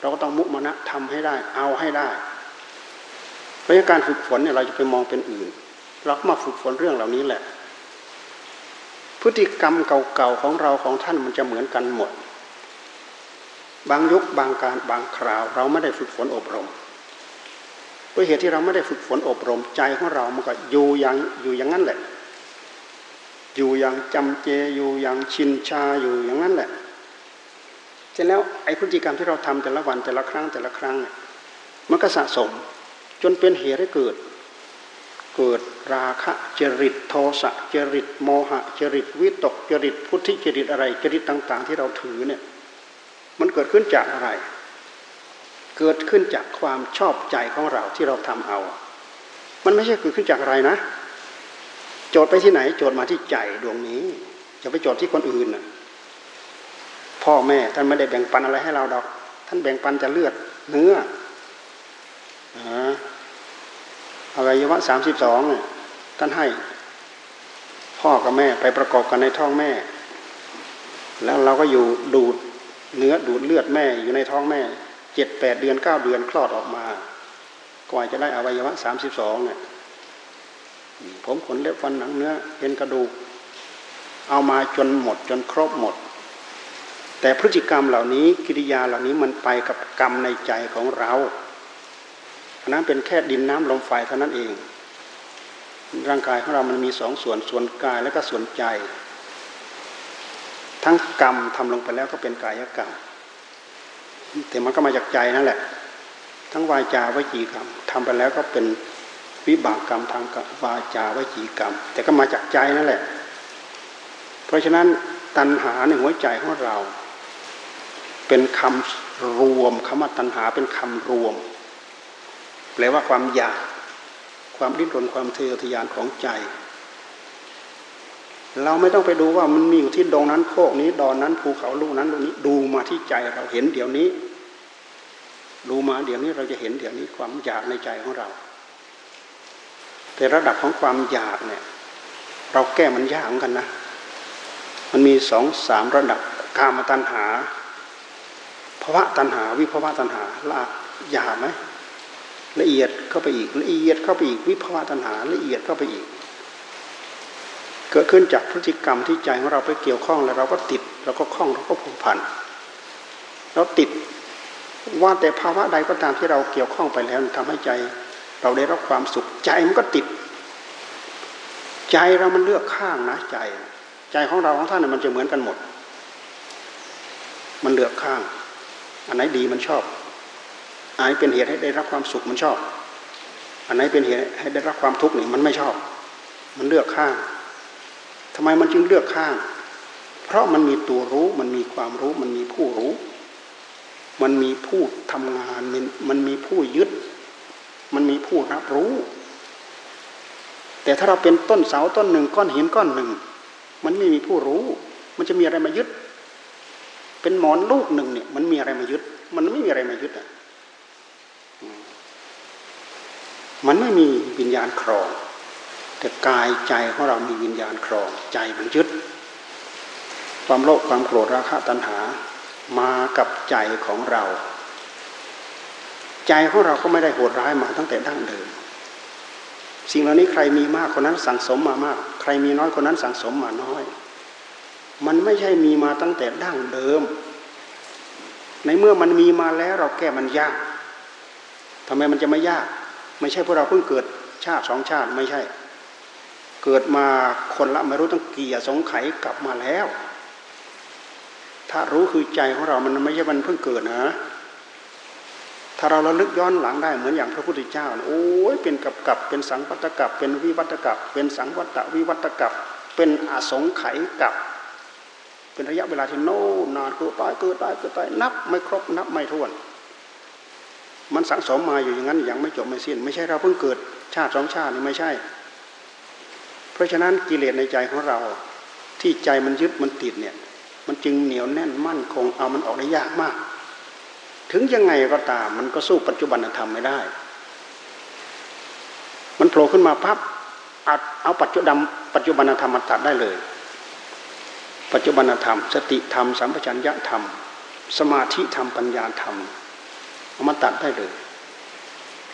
เราก็ต้องมุมานะทำให้ได้ เอาให้ได้ เพราะการฝึกฝนเนี่ยเราจะไปมองเป็นอื่น เราก็มาฝึกฝนเรื่องเหล่านี้แหละ พฤติกรรมเก่าๆของเราของท่านมันจะเหมือนกันหมด บางยุคบางการบางคราว เราไม่ได้ฝึกฝนอบรมด้วยเหตุที่เราไม่ได้ฝึกฝนอบรมใจของเรา มันก็อยู่อย่างอยู่อย่างนั้นแหละ อยู่อย่างจำเจอยู่อย่างชินชาอยู่อย่างนั้นแหละ สร็จแล้วไอ้พฤติกรรมที่เราทำแต่ละวันแต่ละครั้งแต่ละครั้งเนี่ยมันก็สะสม จนเป็นเหตุให้เกิด เกิดราคะจริตโทสะจริตโมหะจริตวิตกจริตพุทธิจริตอะไรจริตต่าง ๆ ที่เราถือเนี่ยมันเกิดขึ้นจากอะไร เกิดขึ้นจากความชอบใจของเราที่เราทำเอา มันไม่ใช่เกิดขึ้นจากอะไรนะ โจทย์ไปที่ไหน โจทย์มาที่ใจดวงนี้จะไปโจทย์ที่คนอื่นนะ พ่อแม่ ท่านไม่ได้แบ่งปันอะไรให้เราดอก ท่านแบ่งปันจะเลือดเนื้ออวัยวะสามสิบสองเนี่ยท่านให้ พ่อกับแม่ไปประกอบกันในท้องแม่ แล้วเราก็อยู่ดูดเนื้อดูดเลือดแม่อยู่ในท้องแม่เจ็ดแปดเดือนเก้าเดือนคลอดออกมากว่าจะได้อวัยวะสามสิบสองเนี่ยผมขนเล็บฟันหนังเนื้อเป็นกระดูก เอามาจนหมดจนครบหมด แต่พฤติกรรมเหล่านี้กิริยาเหล่านี้มันไปกับกรรมในใจของเราอันนั้นเป็นแค่ดินน้ำลมไฟเท่านั้นเอง ร่างกายของเรามันมีสองส่วนส่วนกายและก็ส่วนใจ ทั้งกรรมทำลงไปแล้วก็เป็นกายกรรมแต่มันก็มาจากใจนั่นแหละ ทั้งวาจาวจีกรรมทำไปแล้วก็เป็นวิบากกรรมทางวาจาวจีกรรม แต่ก็มาจากใจนั่นแหละ เพราะฉะนั้นตัณหาในหัวใจของเรา เป็นคำรวมคำว่าตัณหาเป็นคำรวม แปลว่าความอยากความดิ้นรนความทะเยอทะยานของใจ เราไม่ต้องไปดูว่ามันมีอยู่ที่ดงนั้นโคกนี้ดอนนั้นภูเขาลูกนั้นลูกนี้ดูมาที่ใจเราเห็นเดี๋ยวนี้ ดูมาเดี๋ยวนี้เราจะเห็นเดี๋ยวนี้ความอยากในใจของเรา แต่ระดับของความอยากเนี่ย เราแก้มันยากเหมือนกันนะ มันมีสองสามระดับกามตัณหา ภาวะตัณหา วิภาวะตัณหาละยาไหมละเอียดเข้าไปอีกละเอียดเข้าไปอีกวิภาวะตัณหาละเอียดเข้าไปอีก เกิดขึ้นจากพฤติกรรมที่ใจของเราไปเกี่ยวข้องแล้วเราก็ติดเราก็คล้องเราก็ผูกพันเราติดว่าแต่ภาวะใดก็ตามที่เราเกี่ยวข้องไปแล้วทำให้ใจ เราได้รับความสุขใจมันก็ติด ใจเรามันเลือกข้างนะใจ ใจของเราของท่านมันจะเหมือนกันหมด มันเลือกข้าง อันไหนดีมันชอบ อันไหนเป็นเหตุให้ได้รับความสุขมันชอบ อันไหนเป็นเหตุให้ได้รับความทุกข์นี่มันไม่ชอบ มันเลือกข้างทำไมมันจึงเลือกข้าง เพราะมันมีตัวรู้มันมีความรู้มันมีผู้รู้ มันมีผู้ทำงานมันมีผู้ยึด มันมีผู้รับรู้ แต่ถ้าเราเป็นต้นเสาต้นหนึ่งก้อนหินก้อนหนึ่ง มันไม่มีผู้รู้ มันจะมีอะไรมายึด เป็นหมอนลูกหนึ่งเนี่ย มันมีอะไรมายึด มันไม่มีอะไรมายึดอะมันไม่มีวิญญาณครอง แต่กายใจของเรามีวิญญาณครองใจมันยึด ความโลภความโกรธราคะตัณหา มากับใจของเรา ใจของเราก็ไม่ได้โหดร้ายมาตั้งแต่ดั้งเดิม สิ่งเหล่านี้ใครมีมากคนนั้นสั่งสมมามาก ใครมีน้อยคนนั้นสั่งสมมาน้อย มันไม่ใช่มีมาตั้งแต่ดั้งเดิม ในเมื่อมันมีมาแล้วเราแก้มันยากทำไมมันจะไม่ยาก ไม่ใช่พวกเราเพิ่งเกิดชาติสองชาติไม่ใช่ เกิดมาคนละไม่รู้ตั้งกี่สงไขกลับมาแล้ว ถ้ารู้คือใจของเรามันไม่ใช่มันเพิ่งเกิดนะถ้าเราระลึกย้อนหลังได้เหมือนอย่างพระพุทธเจ้าโอ้ยเป็นกับกับเป็นสังวัตกับเป็นวิวัตกับเป็นสังวัตวิวัตกับเป็นอสงไขกับ เป็นระยะเวลาที่โน่นานเกิดตายเกิดตายเกิดตายนับไม่ครบนับไม่ถ้วน มันสังสมมาอยู่อย่างนั้นยังไม่จบไม่สิ้น ไม่ใช่เราเพิ่งเกิดชาติสองชาตินี่ไม่ใช่ เพราะฉะนั้นกิเลสในใจของเราที่ใจมันยึดมันติดเนี่ย มันจึงเหนียวแน่นมั่นคงเอามันออกได้ยากมาก ถึงยังไงก็ตามมันก็สู้ปัจจุบันธรรมไม่ได้ มันโผล่ขึ้นมาพับอัดเอาปัจจุบันปัจจุบันธรรมมาตัดได้เลย ปัจจุบันธรรม สติธรรมสัมปชัญญะธรรม สมาธิธรรมปัญญาธรรมเอามาตัดได้เลย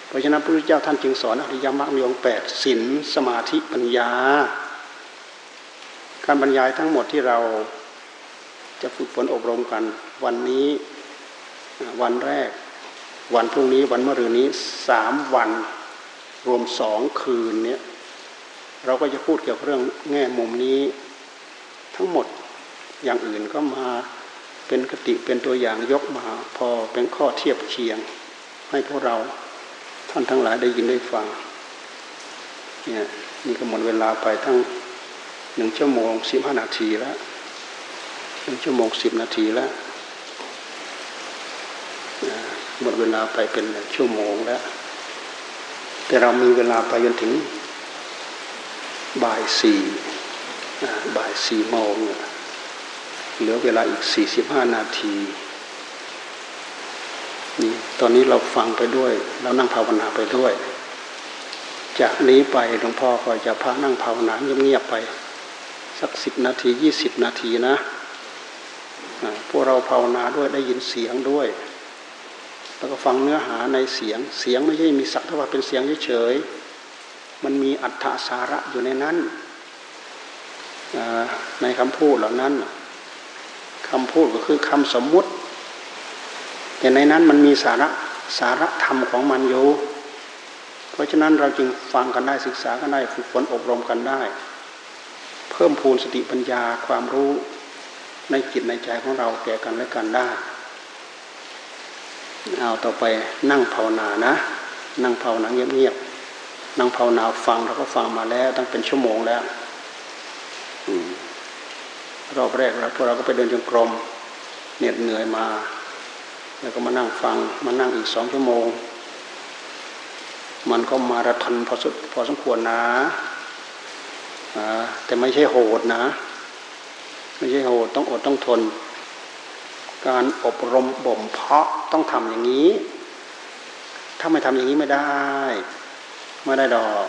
เพราะฉะนั้นพระพุทธเจ้าท่านจึงสอนอริยมรรคมีองค์แปดศีลสมาธิปัญญา การบรรยายทั้งหมดที่เราจะฝึกฝนอบรมกัน วันนี้วันแรก วันพรุ่งนี้วันมะรืนนี้สามวันรวมสองคืนเนี้ยเราก็จะพูดเกี่ยวกับเรื่องแง่มุมนี้ทั้งหมด อย่างอื่นก็มาเป็นคติเป็นตัวอย่างยกมาพอเป็นข้อเทียบเคียง ให้พวกเราท่านทั้งหลายได้ยินได้ฟังเนี่ยนี่ก็หมดเวลาไปทั้งหนึ่งชั่วโมงสิบห้านาทีแล้วหนึ่งชั่วโมงสิบนาทีแล้วหมดเวลาไปเป็นชั่วโมงแล้ว แต่เรามีเวลาไปจนถึงบ่ายสี่บ่ายสี่โมงเเหลือเวลาอีกสี่สิบห้านาทีนี่ตอนนี้เราฟังไปด้วยเรานั่งภาวนาไปด้วย จากนี้ไปหลวงพ่อก็จะพานั่งภาวนาเงียบๆไป สักสิบนาทียี่สิบนาทีนะพวกเราภาวนาด้วยได้ยินเสียงด้วย แล้วก็ฟังเนื้อหาในเสียงเสียงไม่ใช่มีสักแต่ว่าเป็นเสียงเฉยๆมันมีอัตถสาระอยู่ในนั้นในคำพูดเหล่านั้น คำพูดก็คือคำสมมุติ แต่ในนั้นมันมีสาระสาระธรรมของมันอยู่เพราะฉะนั้นเราจึงฟังกันได้ศึกษากันได้ฝึกฝนอบรมกันได้ เพิ่มพูนสติปัญญาความรู้ในจิตในใจของเราแก่กันและกันได้เอาต่อไปนั่งภาวนานะ นั่งภาวนาเงียบๆนั่งภาวนาฟังเราก็ฟังมาแล้วตั้งเป็นชั่วโมงแล้ว อือ รอบแรกแล้วพวกเราก็ไปเดินจงกรมเหน็ดเหนื่อยมา แล้วก็มานั่งฟังมานั่งอีกสองชั่วโมง มันก็มาระทนพอสพอสมควรนะแต่ไม่ใช่โหดนะ ไม่ใช่โหดต้องอดต้องทน การอบรมบ่มเพาะต้องทำอย่างนี้ ถ้าไม่ทำอย่างนี้ไม่ได้ ไม่ได้ดอก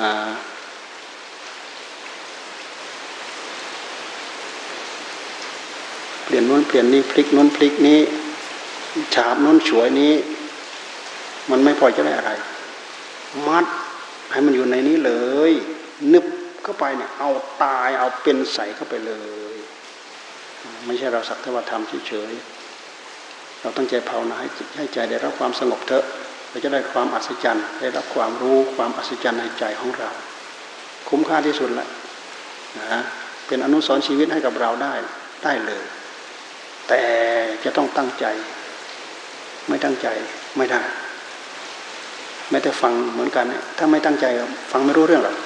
อ เปลี่ยนนู้นเปลี่ยนนี้พลิกนู้นพลิกนี้ฉาบนู้นฉวยนี้ มันไม่พอจะได้อะไร มัดให้มันอยู่ในนี้เลย นึบเข้าไปเนี่ยเอาตายเอาเป็นใส่เข้าไปเลย ไม่ใช่เราสักแต่ว่าทำเฉยๆเราตั้งใจภาวนาให้ให้ใจได้รับความสงบเถอะเราจะได้ความอัศจรรย์ ได้รับความรู้ความอัศจรรย์ในใจของเรา คุ้มค่าที่สุดละนะเป็นอนุสรณ์ชีวิตให้กับเราได้ได้เลย แต่จะต้องตั้งใจ ไม่ตั้งใจไม่ได้แม้แต่ฟังเหมือนกันเนี่ยถ้าไม่ตั้งใจฟังไม่รู้เรื่องหรอก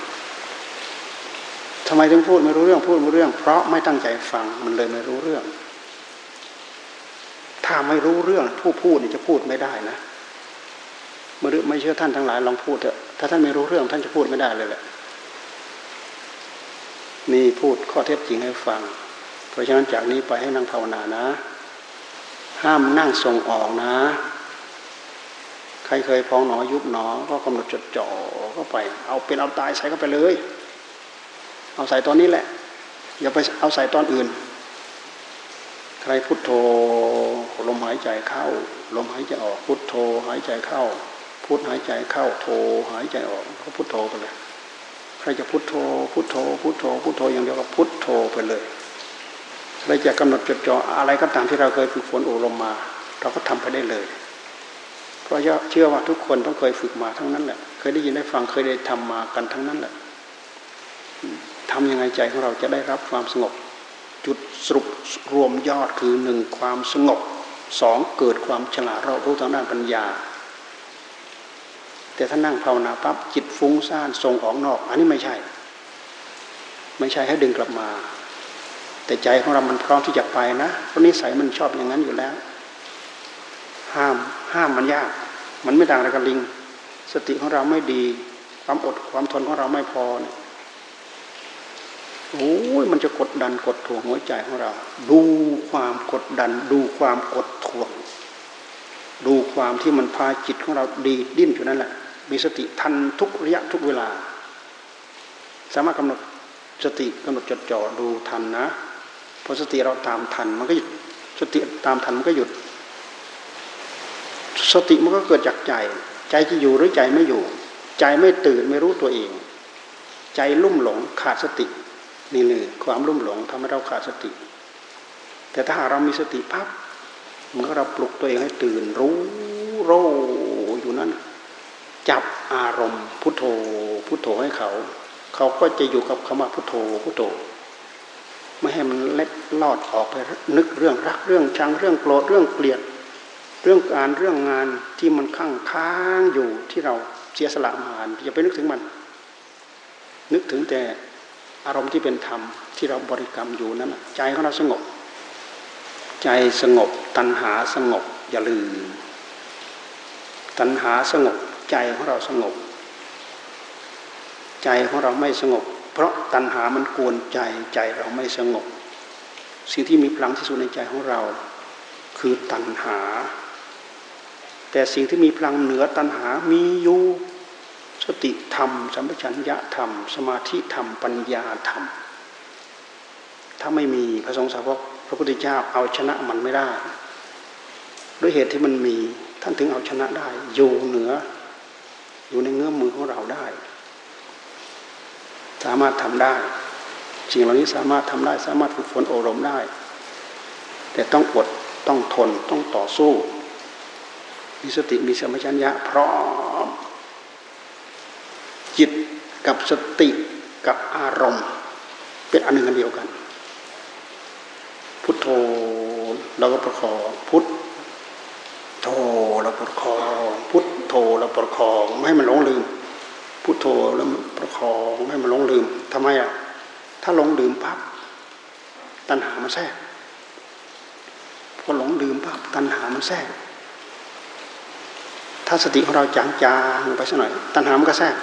ทำไมถึงพูดไม่รู้เรื่องพูดไม่รู้เรื่อง เพราะไม่ตั้งใจฟังมันเลยไม่รู้เรื่อง ถ้าไม่รู้เรื่องผู้พูดนี่จะพูดไม่ได้นะไม่ไม่เชื่อท่านทั้งหลายลองพูดเถอะถ้าท่านไม่รู้เรื่อง ท่านจะพูดไม่ได้เลยแหละนี่พูดข้อเท็จจริงให้ฟัง เพราะฉะนั้นจากนี้ไปให้นั่งภาวนานะ ห้ามนั่งทรงออกนะ ใครเคยพองหนอยุบหนอ ก็กำหนดจดจ่อเข้าไป เอาเป็นเอาตายใส่เข้าไปเลย เอาใส่ตอนนี้แหละ อย่าไปเอาใส่ตอนอื่น ใครพุทโธลมหายใจเข้า ลมหายใจออกพุทโธหายใจเข้า พุทหายใจเข้าโธหายใจออกก็พุทโธไปเลย ใครจะพุทโธพุทโธพุทโธพุทโธอย่างเดียวก็พุทโธไปเลย เราจะกำหนดจดจ่ออะไรก็ตามที่เราเคยฝึกฝนอบรมมา เราก็ทำไปได้เลย เพราะเชื่อว่าทุกคนต้องเคยฝึกมาทั้งนั้นแหละ เคยได้ยินได้ฟังเคยได้ทำมากันทั้งนั้นแหละทำยังไงใจของเราจะได้รับความสงบ จุดสรุปรวมยอดคือหนึ่งความสงบสองเกิดความฉลาดเรารู้ทางด้านปัญญา แต่ถ้านั่งภาวนาปั๊บจิตฟุ้งซ่านส่งออกนอก อันนี้ไม่ใช่ ไม่ใช่ให้ดึงกลับมา แต่ใจของเรามันพร้อมที่จะไปนะเพราะนิสัยมันชอบอย่างนั้นอยู่แล้ว ห้ามห้ามมันยาก มันไม่ต่างอะไรกับลิง สติของเราไม่ดี ความอดความทนของเราไม่พอเนี่ยโอ้ยมันจะกดดันกดถ่วงหัวใจของเรา ดูความกดดัน ดูความกดถ่วง ดูความที่มันพาจิตของเราดีดิ้นอยู่นั่นแหละมีสติทันทุกระยะทุกเวลา สามารถกำหนดสติกำหนดจดจ่อดูทันนะ พอสติเราตามทันมันก็หยุดสติตามทันมันก็หยุด สติมันก็เกิดจากใจ ใจจะอยู่หรือใจไม่อยู่ ใจไม่ตื่นไม่รู้ตัวเอง ใจลุ่มหลงขาดสตินี่เลยความลุ่มหลงทำให้เราขาดสติ แต่ถ้าหากเรามีสติปั๊บมันก็เราปลุกตัวเองให้ตื่นรู้โรอยู่นั้นจับอารมณ์พุทโธ พุทโธให้เขา เขาก็จะอยู่กับคำว่าพุทโธพุทโธ ไม่ให้มันเล็ดลอดออกไปนึกเรื่องรักเรื่องชังเรื่องโกรธเรื่องเกลียด เรื่องการเรื่องงานที่มันข้างค้างอยู่ที่เราเสียสละมาอย่าไปนึกถึงมัน นึกถึงแต่อารมณ์ที่เป็นธรรมที่เราบริกรรมอยู่นั้นใจของเราสงบ ใจสงบ ตัณหาสงบอย่าลืม ตัณหาสงบ ใจของเราสงบ ใจของเราไม่สงบ เพราะตัณหามันกวนใจใจเราไม่สงบ สิ่งที่มีพลังที่สุดในใจของเรา คือตัณหา แต่สิ่งที่มีพลังเหนือตัณหามีอยู่สติธรรม สัมปชัญญะธรรม สมาธิธรรม ปัญญาธรรม ถ้าไม่มีพระสงฆ์สาวกพระพุทธเจ้าเอาชนะมันไม่ได้ ด้วยเหตุที่มันมีท่านถึงเอาชนะได้ อยู่เหนือ อยู่ในเงื้อมมือของเราได้ สามารถทำได้สิ่งเหล่านี้สามารถทำได้ สามารถฝึกฝนอบรมได้ แต่ต้องอดต้องทนต้องต่อสู้ มีสติมีสมัชัญญะพร้อมจิตกับสติกับอารมณ์ เป็นอันหนึ่งอันเดียวกัน พุทโธเราก็ประคองพุทโธเราประคองพุทโธเราประคองไม่ให้มันหลงลืม พุทโธแล้วประคองให้มันหลงลืมทำไมอะถ้าหลงลืมปั๊บตัณหามันแทรกพอหลงลืมปั๊บตัณหามันแทรกถ้าสติของเราจางๆไปสักหน่อย ตัณหามันก็แทรก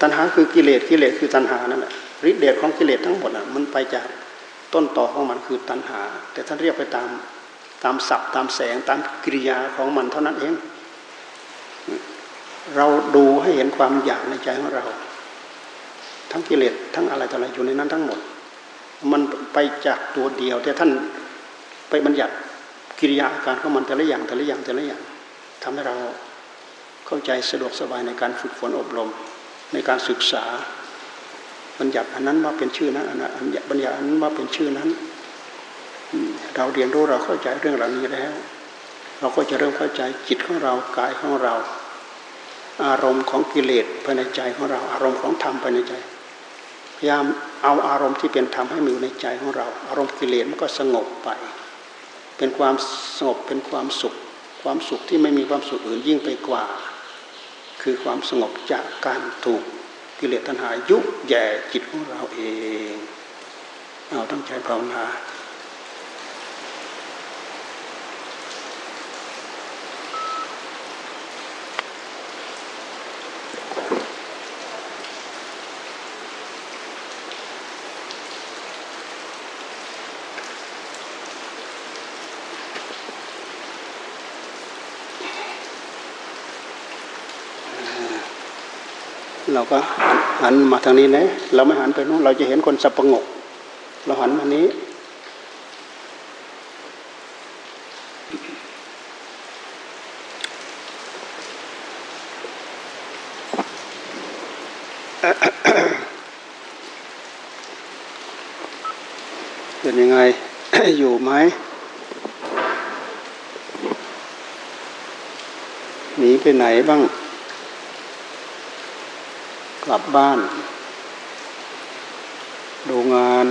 ตัณหาคือกิเลสกิเลสคือตัณหานั่นแหละฤทธิเดชของกิเลสทั้งหมดอะมันไปจากต้นต่อของมันคือตัณหา แต่ท่านเรียกไปตามตามศัพท์ตามแสงตามกิริยาของมันเท่านั้นเอง เราดูให้เห็นความอยากในใจของเรา ทั้งกิเลสทั้งอะไรต่ออะไรอยู่ในนั้นทั้งหมด มันไปจากตัวเดียวแต่ท่านไปบัญญัติกิริยาการของมันแต่ละอย่างแต่ละอย่างแต่ละอย่างทำให้เราเข้าใจสะดวกสบายในการฝึกฝนอบรม ในการศึกษา บัญญัติอันนั้นว่าเป็นชื่อนั้นอันนั้นบัญญัติอันนั้นว่าเป็นชื่อนั้น เราเรียนรู้เราเข้าใจเรื่องเหล่านี้แล้ว เราก็จะเริ่มเข้าใจจิตของเรากายของเรา อารมณ์ของกิเลสภายในใจของเรา อารมณ์ของธรรมภายในใจ พยายามเอาอารมณ์ที่เป็นธรรมให้มีอยู่ในใจของเรา อารมณ์กิเลสมันก็สงบไป เป็นความสงบเป็นความสุข ความสุขที่ไม่มีความสุขอื่นยิ่งไปกว่า คือความสงบจากการถูกกิเลสตัณหายุแย่จิตของเราเองเอาตั้งใจภาวนา เราก็หันมาทางนี้นะเราไม่หันไปนู้นเราจะเห็นคนสับประงก เราหันมานี้ เป็นยังไง อยู่ไหมหนีไปไหนบ้าง กลับบ้าน ดูงาน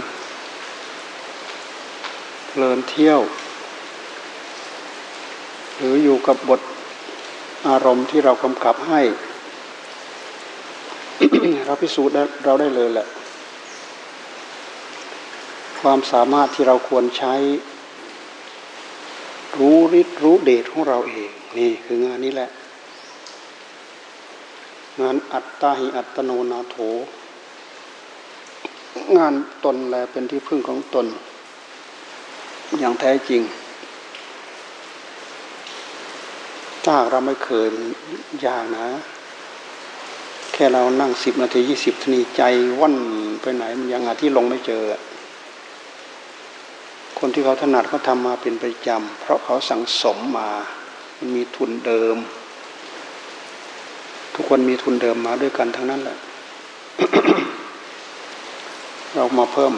เพลินเที่ยว หรืออยู่กับบทอารมณ์ที่เรากำกับให้ เราพิสูจน์เราได้เลยแหละ ความสามารถที่เราควรใช้ รู้ฤทธิ์รู้เดชของเราเอง นี่คืองานนี้แหละ งานอัตตาหิอัตโนนาโถ งานตนแลเป็นที่พึ่งของตน อย่างแท้จริง ถ้าเราไม่เคยอย่างนะ แค่เรานั่งสิบนาทียี่สิบนีใจว่นไปไหนมันยังหาที่ลงไม่เจอ คนที่เขาถนัดเขาทำมาเป็นประจำเพราะเขาสั่งสมมา มันมีทุนเดิม ทุกคนมีทุนเดิมมาด้วยกันทั้งนั้นแหละ เรามาเพิ่ม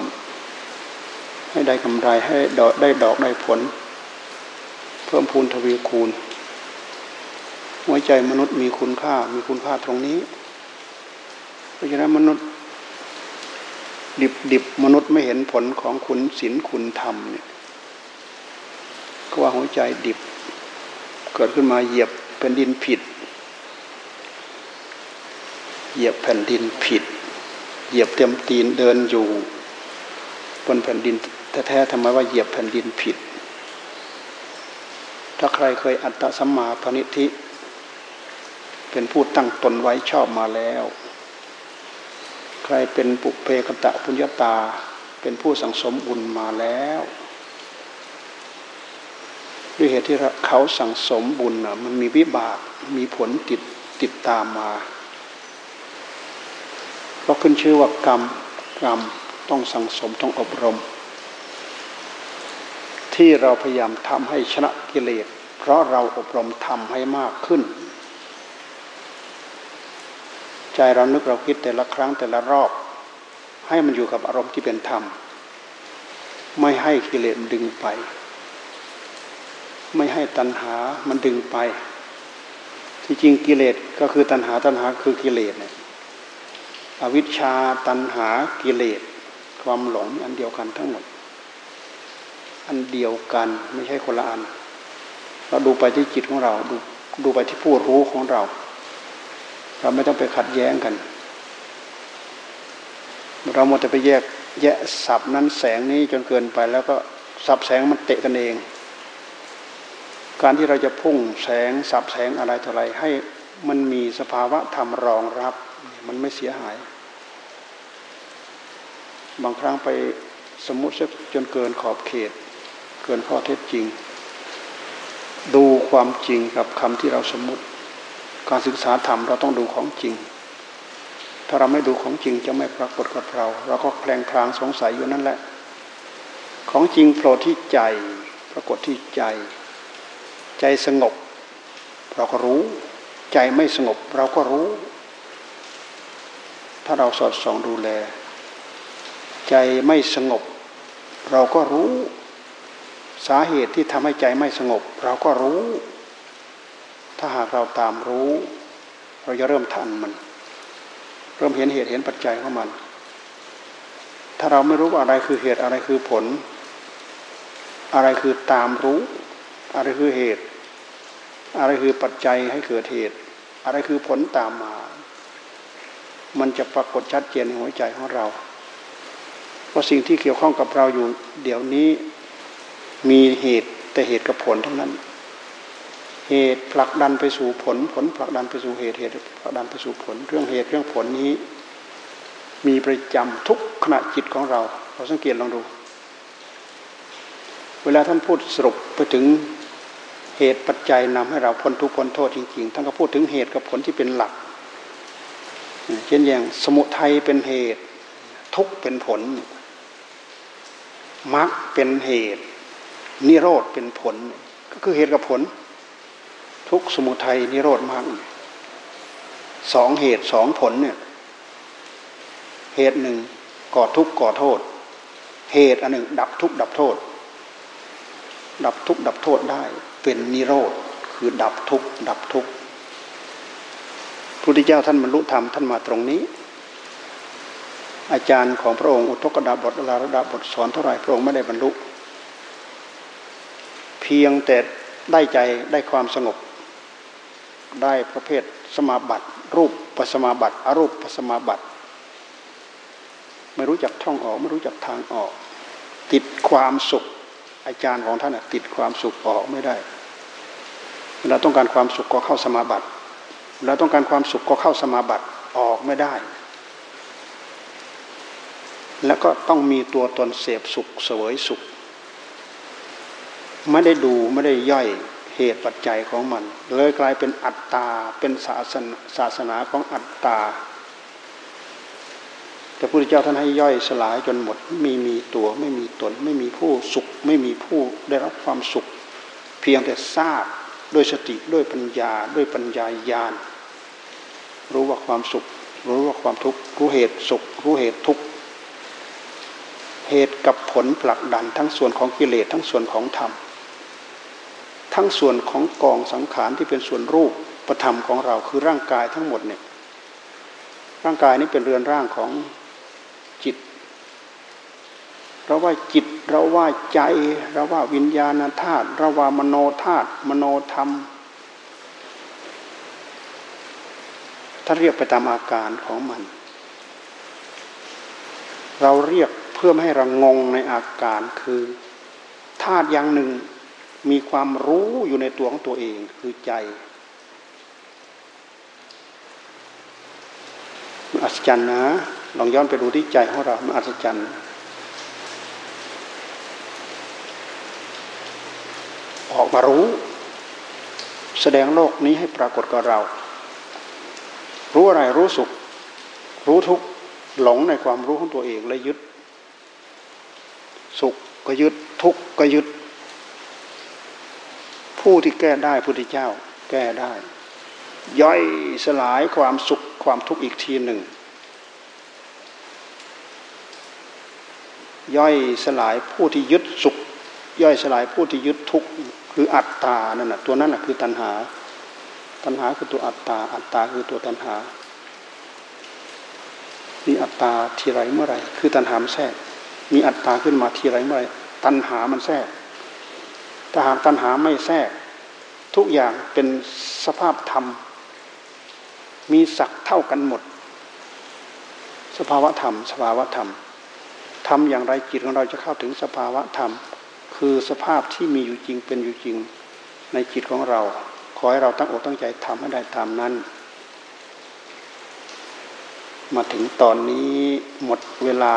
ให้ได้กำไรให้ดอกได้ดอกได้ผล เพิ่มพูนทวีคูณ หัวใจมนุษย์มีคุณค่า มีคุณค่าตรงนี้ เพราะฉะนั้นมนุษย์ ดิบดิบมนุษย์ไม่เห็นผลของคุณศีลคุณธรรมเนี่ยก็ว่าหัวใจดิบ เกิดขึ้นมาเหยียบเป็นดินผิด เหยียบแผ่นดินผิด เหยียบเต็มตีนเดินอยู่บนแผ่นดินแท้ๆทำไมว่าเหยียบแผ่นดินผิด ถ้าใครเคยอัตตสัมมาปณิธิ เป็นผู้ตั้งตนไว้ชอบมาแล้ว ใครเป็นปุเพกตะปุญญาตา เป็นผู้สังสมบุญมาแล้วด้วยเหตุที่เขาสั่งสมบุญมันมีวิบากมีผลติดติดตามมา ก็ขึ้นชื่อว่ากรรมกรรมต้องสังสมต้องอบรม ที่เราพยายามทำให้ชนะกิเลส เพราะเราอบรมทำให้มากขึ้น ใจเรานึกเราคิดแต่ละครั้งแต่ละรอบ ให้มันอยู่กับอารมณ์ที่เป็นธรรม ไม่ให้กิเลสดึงไป ไม่ให้ตัณหามันดึงไป ที่จริงกิเลสก็คือตัณหาตัณหาคือกิเลสเนี่ย อวิชชาตัณหากิเลส ความหลงอันเดียวกันทั้งหมด อันเดียวกันไม่ใช่คนละอัน เราดูไปที่จิตของเราดูดูไปที่ผู้รู้ของเรา เราไม่ต้องไปขัดแย้งกัน เราหมดแต่ไปแยกแยะสับนั้นแสงนี้จนเกินไปแล้วก็สับแสงมันเตะกันเอง การที่เราจะพุ่งแสงสับแสงอะไรต่ออะไรให้มันมีสภาวะธรรมรองรับ มันไม่เสียหาย บางครั้งไปสมมุติจนเกินขอบเขต เกินข้อเท็จจริง ดูความจริงกับคำที่เราสมมุติ การศึกษาธรรมเราต้องดูของจริง ถ้าเราไม่ดูของจริงจะไม่ปรากฏกับเรา เราก็แคลงคลางสงสัยอยู่นั่นแหละ ของจริงโผล่ที่ใจ ปรากฏที่ใจ ใจสงบ เราก็รู้ ใจไม่สงบ เราก็รู้ ถ้าเราสอดส่องดูแล ใจไม่สงบ เราก็รู้สาเหตุที่ทำให้ใจไม่สงบ เราก็รู้ ถ้าหากเราตามรู้ เราจะเริ่มทันมัน เริ่มเห็นเหตุเห็นปัจจัยของมัน ถ้าเราไม่รู้ว่าอะไรคือเหตุอะไรคือผล อะไรคือตามรู้ อะไรคือเหตุ อะไรคือปัจจัยให้เกิดเหตุ อะไรคือผลตามมา มันจะปรากฏชัดเจนในหัวใจของเรา ว่าสิ่งที่เกี่ยวข้องกับเราอยู่เดี๋ยวนี้มีเหตุแต่เหตุกับผลทั้งนั้น เหตุผลักดันไปสู่ผล ผลผลักดันไปสู่เหตุเหตุผลักดันไปสู่ผล เรื่องเหตุเรื่องผลนี้ มีประจำทุกขณะจิตของเรา เราสังเกตลองดู เวลาท่านพูดสรุปไปถึงเหตุปัจจัยนำให้เราพ้นทุกข์พ้นโทษจริงๆ ท่านก็พูดถึงเหตุกับผลที่เป็นหลัก เช่นอย่างสมุทัยเป็นเหตุ ทุกข์เป็นผลมรรคเป็นเหตุ นิโรธเป็นผล ก็คือเหตุกับผล ทุกสมุทัยนิโรธมรรคสองเหตุสองผลเนี่ยเหตุหนึ่งก่อทุกข์ก่อโทษ เหตุอันหนึ่ง ดับทุกข์ดับโทษ ดับทุกข์ดับโทษได้ เป็นนิโรธคือดับทุกข์ดับทุกข์ พุทธเจ้าท่านบรรลุธรรมท่านมาตรงนี้ อาจารย์ของพระองค์อุทกดาบทลาระดาบทสอนเท่าไรพระองค์ไม่ได้บรรลุ เพียงแต่ได้ใจได้ความสงบ ได้ประเภทสมาบัติรูปปัสมาบัติอรูปปัสมาบัติ ไม่รู้จักท่องออก ไม่รู้จักทางออก ติดความสุข อาจารย์ของท่านติดความสุขออกไม่ได้เราต้องการความสุขก็เข้าสมาบัติ เราต้องการความสุขก็เข้าสมาบัติออกไม่ได้ แล้วก็ต้องมีตัวตนเสพสุขเสวยสุข ไม่ได้ดูไม่ได้ย่อยเหตุปัจจัยของมัน เลยกลายเป็นอัตตาเป็นศาสนาศาสนาของอัตตาแต่พระพุทธเจ้าท่านให้ย่อยสลายจนหมดไม่มีตัวไม่มีตน ไม่มีผู้สุข ไม่มีผู้ได้รับความสุข เพียงแต่ทราบ ด้วยสติด้วยปัญญาด้วยปัญญาญาณ รู้ว่าความสุข รู้ว่าความทุกข์รู้เหตุสุข รู้เหตุทุกข์เหตุกับผลผลักดันทั้งส่วนของกิเลสทั้งส่วนของธรรม ทั้งส่วนของกองสังขารที่เป็นส่วนรูปประธรรมของเราคือร่างกายทั้งหมดเนี่ยร่างกายนี้เป็นเรือนร่างของจิต เราว่าจิตเราว่าใจ เราว่าวิญญาณธาตุเราว่ามโนธาตุมโนธรรม ถ้าเรียกไปตามอาการของมัน เราเรียกเพื่อไม่ให้เรางงในอาการคือธาตุอย่างหนึ่งมีความรู้อยู่ในตัวของตัวเองคือใจมันอัศจรรย์นะลองย้อนไปดูที่ใจของเรา มันอัศจรรย์ ออกมารู้ แสดงโลกนี้ให้ปรากฏกับเรา รู้อะไรรู้สุข รู้ทุกข์หลงในความรู้ของตัวเองและยึด สุขก็ยึดทุกข์ก็ยึด ผู้ที่แก้ได้พุทธเจ้า แก้ได้ ย่อยสลายความสุขความทุกข์อีกทีหนึ่ง ย่อยสลายผู้ที่ยึดสุขย่อยสลายผู้ที่ยึดทุกข์ คืออัตตานั่นนะตัวนั้นนะคือตัณหา ตัณหาคือตัวอัตตา อัตตาคือตัวตัณหามีอัตตาทีไรเมื่อไรคือตัณหามแทรกมีอัตตาขึ้นมาทีไรเมื่อไรตัณหามันแทรกถ้าหากตัณหาไม่แทรก ทุกอย่างเป็นสภาพธรรม มีศักเท่ากันหมด สภาวะธรรม สภาวะธรรมทำอย่างไรจิตของเราจะเข้าถึงสภาวะธรรม คือสภาพที่มีอยู่จริงเป็นอยู่จริงในจิตของเรา ขอให้เราตั้งอกตั้งใจทำให้ได้ตามนั้น มาถึงตอนนี้หมดเวลา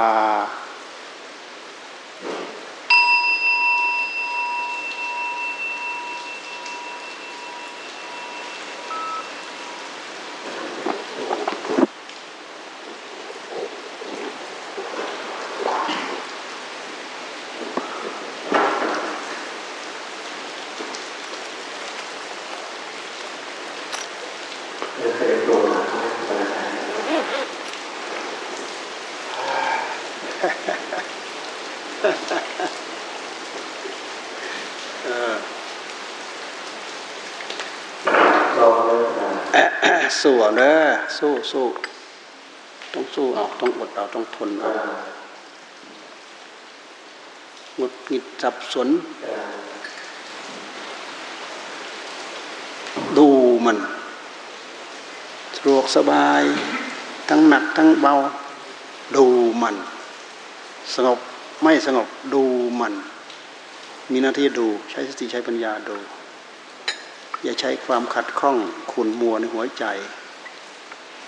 เดี๋ยวเคยตัวมาเวลาทาน ลองเลิกนะ สู้ เอาเด้อสู้สู้ต้องสู้เอาต้องอดเอาต้องทนเอาหงุดหงิดสับสน ดูมันสะดวกสบาย ทั้งหนักทั้งเบา ดูมัน สงบไม่สงบดูมัน มีหน้าที่ดูใช้สติใช้ปัญญาดู อย่าใช้ความขัดข้องขุนมัวในหัวใจ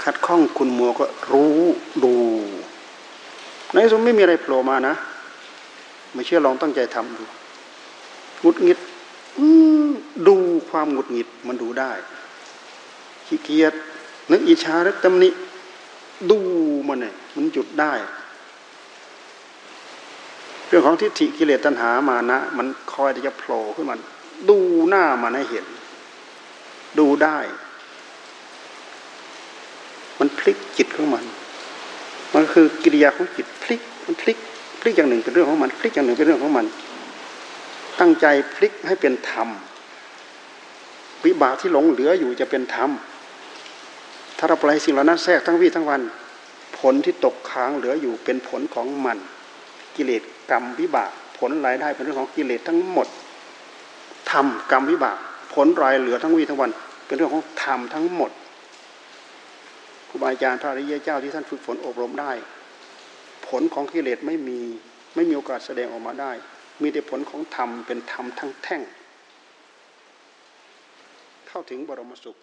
ขัดข้องขุนมัวก็รู้ดูในสุดไม่มีอะไรโผล่มานะ ไม่เชื่อลองตั้งใจทำดูหงุดหงิดดูความหงุดหงิดมันดูได้ขี้เกียจนึกอิจฉานึกตำหนิดูมันเนี่ยมันจุดได้ เรื่องของทิฏฐิกิเลสตัณหามานะ มันคอยที่จะโผล่ขึ้นมาดูหน้ามันให้เห็น ดูได้ พลิกจิตของมัน มันคือกิริยาของจิตพลิกมันพลิกพลิกอย่างหนึ่งเป็นเรื่องของมันพลิกอย่างหนึ่งเป็นเรื่องของมัน ตั้งใจพลิกให้เป็นธรรมวิบากที่หลงเหลืออยู่จะเป็นธรรมถ้าเราปล่อยสิ่งเหล่านั้นแทรกทั้งวี่ทั้งวัน ผลที่ตกค้างเหลืออยู่เป็นผลของมัน กิเลสกรรมวิบาก ผลรายได้เป็นเรื่องของกิเลสทั้งหมดธรรมกรรมวิบาก ผลรายเหลือทั้งวี่ทั้งวัน เป็นเรื่องของธรรมทั้งหมด ครูบาอาจารย์พระอริยเจ้าที่ท่านฝึกฝนอบรมได้ ผลของกิเลสไม่มีไม่มีโอกาสแสดงออกมาได้ มีแต่ผลของธรรมเป็นธรรมทั้งแท่ง เข้าถึงบรมสุข